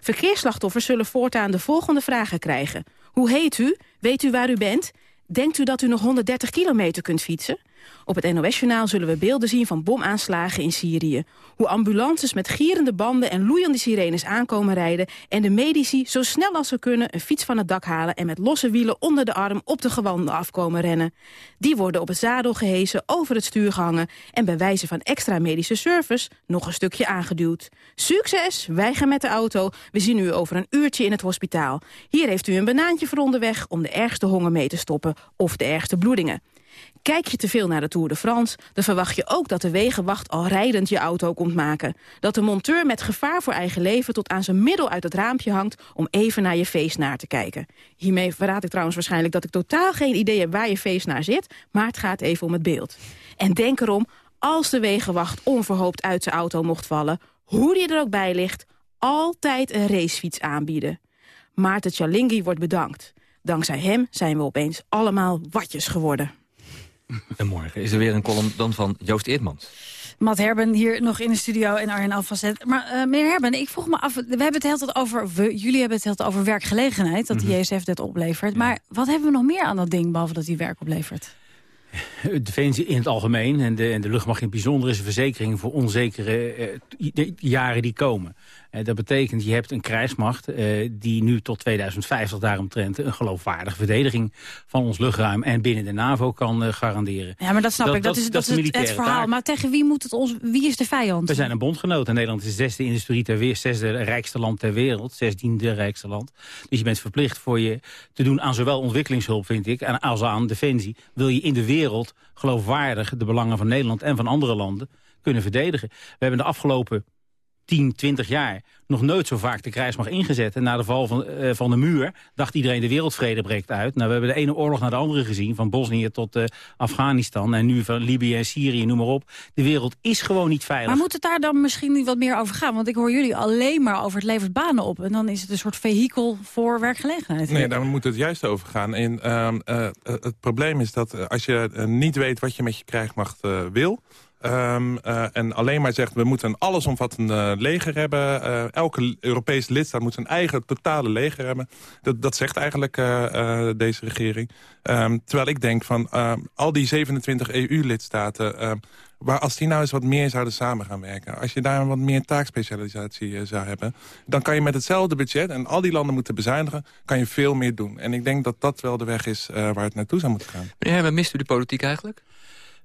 Speaker 28: Verkeersslachtoffers zullen voortaan de volgende vragen krijgen. Hoe heet u? Weet u waar u bent? Denkt u dat u nog 130 kilometer kunt fietsen? Op het NOS-journaal zullen we beelden zien van bomaanslagen in Syrië. Hoe ambulances met gierende banden en loeiende sirenes aankomen rijden... en de medici zo snel als ze kunnen een fiets van het dak halen... en met losse wielen onder de arm op de gewanden afkomen rennen. Die worden op het zadel gehesen, over het stuur gehangen... en bij wijze van extra medische service nog een stukje aangeduwd. Succes, wij gaan met de auto. We zien u over een uurtje in het hospitaal. Hier heeft u een banaantje voor onderweg om de ergste honger mee te stoppen... of de ergste bloedingen. Kijk je te veel naar de Tour de France, dan verwacht je ook dat de wegenwacht al rijdend je auto komt maken. Dat de monteur met gevaar voor eigen leven tot aan zijn middel uit het raampje hangt om even naar je feestnaar te kijken. Hiermee verraad ik trouwens waarschijnlijk dat ik totaal geen idee heb waar je feestnaar zit, maar het gaat even om het beeld. En denk erom, Als de wegenwacht onverhoopt uit zijn auto mocht vallen... hoe die er ook bij ligt, altijd een racefiets aanbieden. Maarten Chalingi wordt bedankt. Dankzij hem zijn we opeens allemaal watjes geworden.
Speaker 3: En morgen is er weer een column dan van Joost Eertmans.
Speaker 2: Matt Herben hier nog in de studio en Arjen Alfacet. Maar eh, meneer Herben, ik vroeg me af, we hebben het heel tijd over, we, jullie hebben het heel tijd over werkgelegenheid, dat de JSF dit oplevert. Maar wat hebben we nog meer aan dat ding, behalve dat die werk oplevert? [laughs]
Speaker 26: Defensie in het algemeen en de, en de luchtmacht in het bijzonder... is een verzekering voor onzekere eh, jaren die komen. Eh, dat betekent, je hebt een krijgsmacht eh, die nu tot 2050 daaromtrent... een geloofwaardige verdediging van ons luchtruim en binnen de NAVO kan eh, garanderen.
Speaker 2: Ja, maar dat snap ik. Dat, is, dat is
Speaker 26: de
Speaker 2: het, verhaal.
Speaker 26: taak.
Speaker 2: Maar tegen wie moet het ons, wie is de vijand?
Speaker 26: We zijn een bondgenoot en Nederland is het zesde industrie ter wereld, zesde rijkste land ter wereld, zestiende rijkste land. Dus je bent verplicht voor je te doen aan zowel ontwikkelingshulp, vind ik, en als aan defensie. Wil je in de wereld geloofwaardig de belangen van Nederland en van andere landen kunnen verdedigen. We hebben de afgelopen 10, 20 jaar nog nooit zo vaak de krijgsmacht ingezet. En na de val van, eh, van de muur dacht iedereen de wereldvrede breekt uit. Nou, we hebben de ene oorlog naar de andere gezien. Van Bosnië tot eh, Afghanistan en nu van Libië en Syrië, noem maar op. De wereld is gewoon niet veilig.
Speaker 2: Maar moet het daar dan misschien niet wat meer over gaan? Want ik hoor jullie alleen maar over het levert banen op. En dan is het een soort vehikel voor werkgelegenheid.
Speaker 13: Nee, daar moet het juist over gaan. En, ehm, eh, het probleem is dat als je niet weet wat je met je krijgsmacht eh, wil... ehm, eh, en alleen maar zegt, we moeten een allesomvattende leger hebben. eh, elke Europese lidstaat moet zijn eigen totale leger hebben. Dat, dat zegt eigenlijk eh, deze regering. Ehm, terwijl ik denk van, ehm, al die 27 EU-lidstaten... waar als die nou eens wat meer zouden samen gaan werken... als je daar wat meer taakspecialisatie zou hebben... dan kan je met hetzelfde budget, en al die landen moeten bezuinigen... kan je veel meer doen. En ik denk dat dat wel de weg is waar het naartoe zou moeten gaan.
Speaker 3: Meneer Herben, mist u de politiek eigenlijk?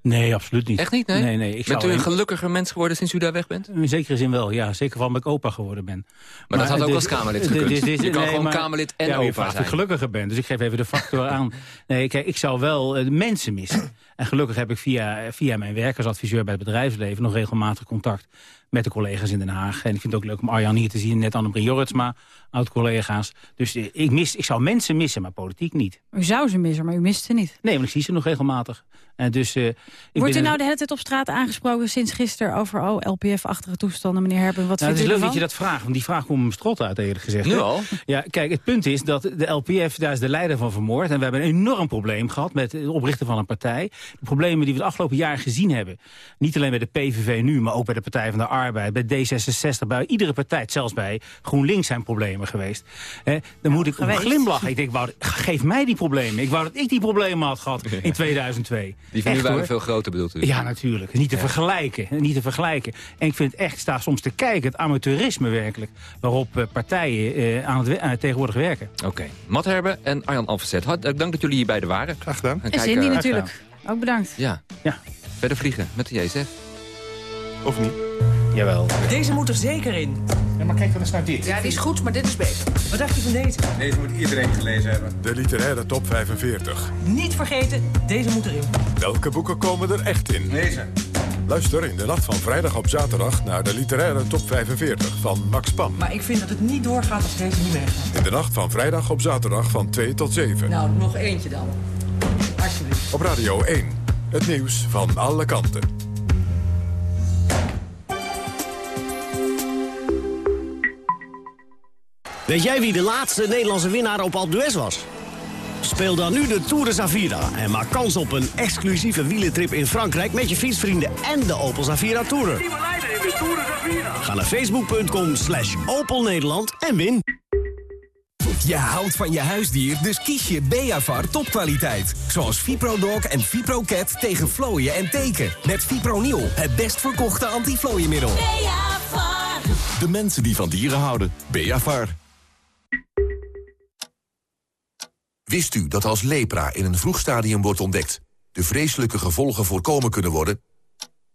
Speaker 26: Nee, absoluut niet.
Speaker 3: Echt niet, nee?
Speaker 26: Nee, nee. Ik
Speaker 3: Bent
Speaker 26: zou
Speaker 3: u een gelukkiger mens geworden sinds u daar weg bent?
Speaker 26: In zekere zin wel, ja. Zeker van omdat ik opa geworden ben.
Speaker 3: Maar dat had ook
Speaker 26: dit-
Speaker 3: als Kamerlid gekund.
Speaker 26: dit- dit-
Speaker 3: Je kan
Speaker 26: nee,
Speaker 3: gewoon
Speaker 26: maar-
Speaker 3: Kamerlid en
Speaker 26: ja,
Speaker 3: opa zijn.
Speaker 26: ik gelukkiger ben. Dus ik geef even de factor aan. Nee, kijk, ik zou wel eh, mensen missen. En gelukkig heb ik via, via mijn werk als adviseur bij het bedrijfsleven... nog regelmatig contact met de collega's in Den Haag. En ik vind het ook leuk om Arjan hier te zien. Net Annemarie Jorritsma, oud-collega's. Dus eh, ik, mis, ik zou mensen missen, maar politiek niet.
Speaker 2: U zou ze missen, maar u mist ze niet.
Speaker 26: Nee, want ik zie ze nog regelmatig. En dus, eh, ik
Speaker 2: Wordt
Speaker 26: ben
Speaker 2: u
Speaker 26: een-
Speaker 2: nou de hele tijd op straat aangesproken sinds gisteren over oh, LPF-achtige toestanden, meneer Herben? Wat
Speaker 26: Nou, het
Speaker 2: vindt
Speaker 26: is
Speaker 2: u
Speaker 26: leuk
Speaker 2: ervan?
Speaker 26: dat je dat vraagt, want die vraag komt me strot uit eerlijk gezegd.
Speaker 3: Nu al?
Speaker 26: Ja, kijk, het punt is dat de LPF, daar is de leider van vermoord. En we hebben een enorm probleem gehad met het oprichten van een partij. De problemen die we het afgelopen jaar gezien hebben. Niet alleen bij de PVV nu, maar ook bij de Partij van de Arbeid, bij D66, bij iedere partij, zelfs bij GroenLinks zijn problemen geweest. Hè, dan moet ik
Speaker 2: geweest.
Speaker 26: glimlachen. Ik denk, wou, geef mij die problemen. Ik wou dat ik die problemen had gehad [laughs] in 2002.
Speaker 3: Die van nu waren
Speaker 26: hoor.
Speaker 3: veel groter, bedoelt u?
Speaker 26: Ja, natuurlijk. Niet te vergelijken. Niet te vergelijken. En ik vind het echt, sta soms te kijken, het amateurisme werkelijk... waarop eh, partijen eh, aan het, aan het tegenwoordig werken.
Speaker 3: Oké. Matt Herben en Arjan Alverzet. Hartelijk dank dat jullie hier beiden waren.
Speaker 13: Graag gedaan.
Speaker 3: En
Speaker 2: En Cindy
Speaker 3: eh,
Speaker 2: natuurlijk. Ook bedankt.
Speaker 3: Ja.
Speaker 26: Ja.
Speaker 3: Verder vliegen met de JSF.
Speaker 13: Of niet?
Speaker 26: Jawel.
Speaker 29: Deze moet er zeker in.
Speaker 14: Ja, maar kijk dan eens naar dit.
Speaker 29: Ja, die is goed, maar dit is beter. Wat dacht je van deze?
Speaker 14: Deze moet iedereen gelezen hebben.
Speaker 1: De literaire top 45.
Speaker 29: Niet vergeten, deze moet erin.
Speaker 1: Welke boeken komen er echt in?
Speaker 14: Deze.
Speaker 1: Luister in de nacht van vrijdag op zaterdag naar de literaire top 45 van Max Pam.
Speaker 29: Maar ik vind dat het niet doorgaat als deze niet meegaat.
Speaker 1: In de nacht van vrijdag op zaterdag van 2 tot 7.
Speaker 29: Nou, nog eentje dan.
Speaker 1: Op Radio 1. Het nieuws van alle kanten.
Speaker 30: Weet jij wie de laatste Nederlandse winnaar op Alpe d'Huez was? Speel dan nu de Tour de Zavira en maak kans op een exclusieve wielentrip in Frankrijk... met je fietsvrienden en de Opel Zavira Tourer. Ga naar facebook.com slash Opel Nederland en win.
Speaker 31: Je houdt van je huisdier, dus kies je Beavar topkwaliteit. Zoals ViproDog en ViproCat tegen vlooien en teken. Met Fipronil, het best verkochte antiflooienmiddel.
Speaker 32: De mensen die van dieren houden. Beavar.
Speaker 25: Wist u dat als lepra in een vroeg stadium wordt ontdekt... de vreselijke gevolgen voorkomen kunnen worden?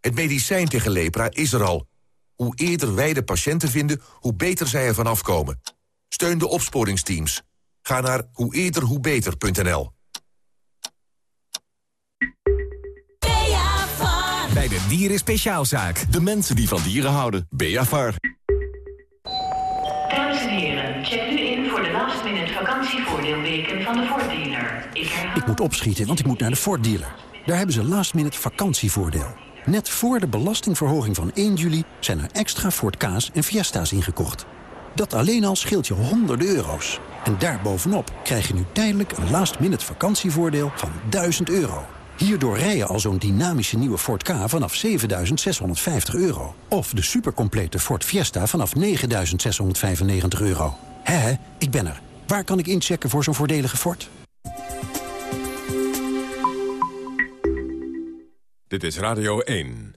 Speaker 25: Het medicijn tegen lepra is er al. Hoe eerder wij de patiënten vinden, hoe beter zij ervan afkomen. Steun de opsporingsteams. Ga naar hoe eerder hoe beter.nl.
Speaker 32: Bij de Dieren Speciaalzaak. De mensen die van dieren houden. Beavar.
Speaker 33: Dames en heren, check nu in voor de last minute vakantievoordeelweken van de Ford dealer. Ik herhaal.
Speaker 34: Ik moet opschieten, want ik moet naar de Ford dealer. Daar hebben ze last minute vakantievoordeel.
Speaker 35: Net voor de belastingverhoging van 1 juli zijn er extra Ford Ka's en Fiesta's ingekocht. Dat alleen al scheelt je honderden euro's. En daarbovenop krijg je nu tijdelijk een last-minute vakantievoordeel van 1000 euro. Hierdoor rij je al zo'n dynamische nieuwe Ford K vanaf 7.650 euro. Of de supercomplete Ford Fiesta vanaf 9.695 euro. Hè, ik ben er. Waar kan ik inchecken voor zo'n voordelige Ford?
Speaker 1: Dit is Radio 1.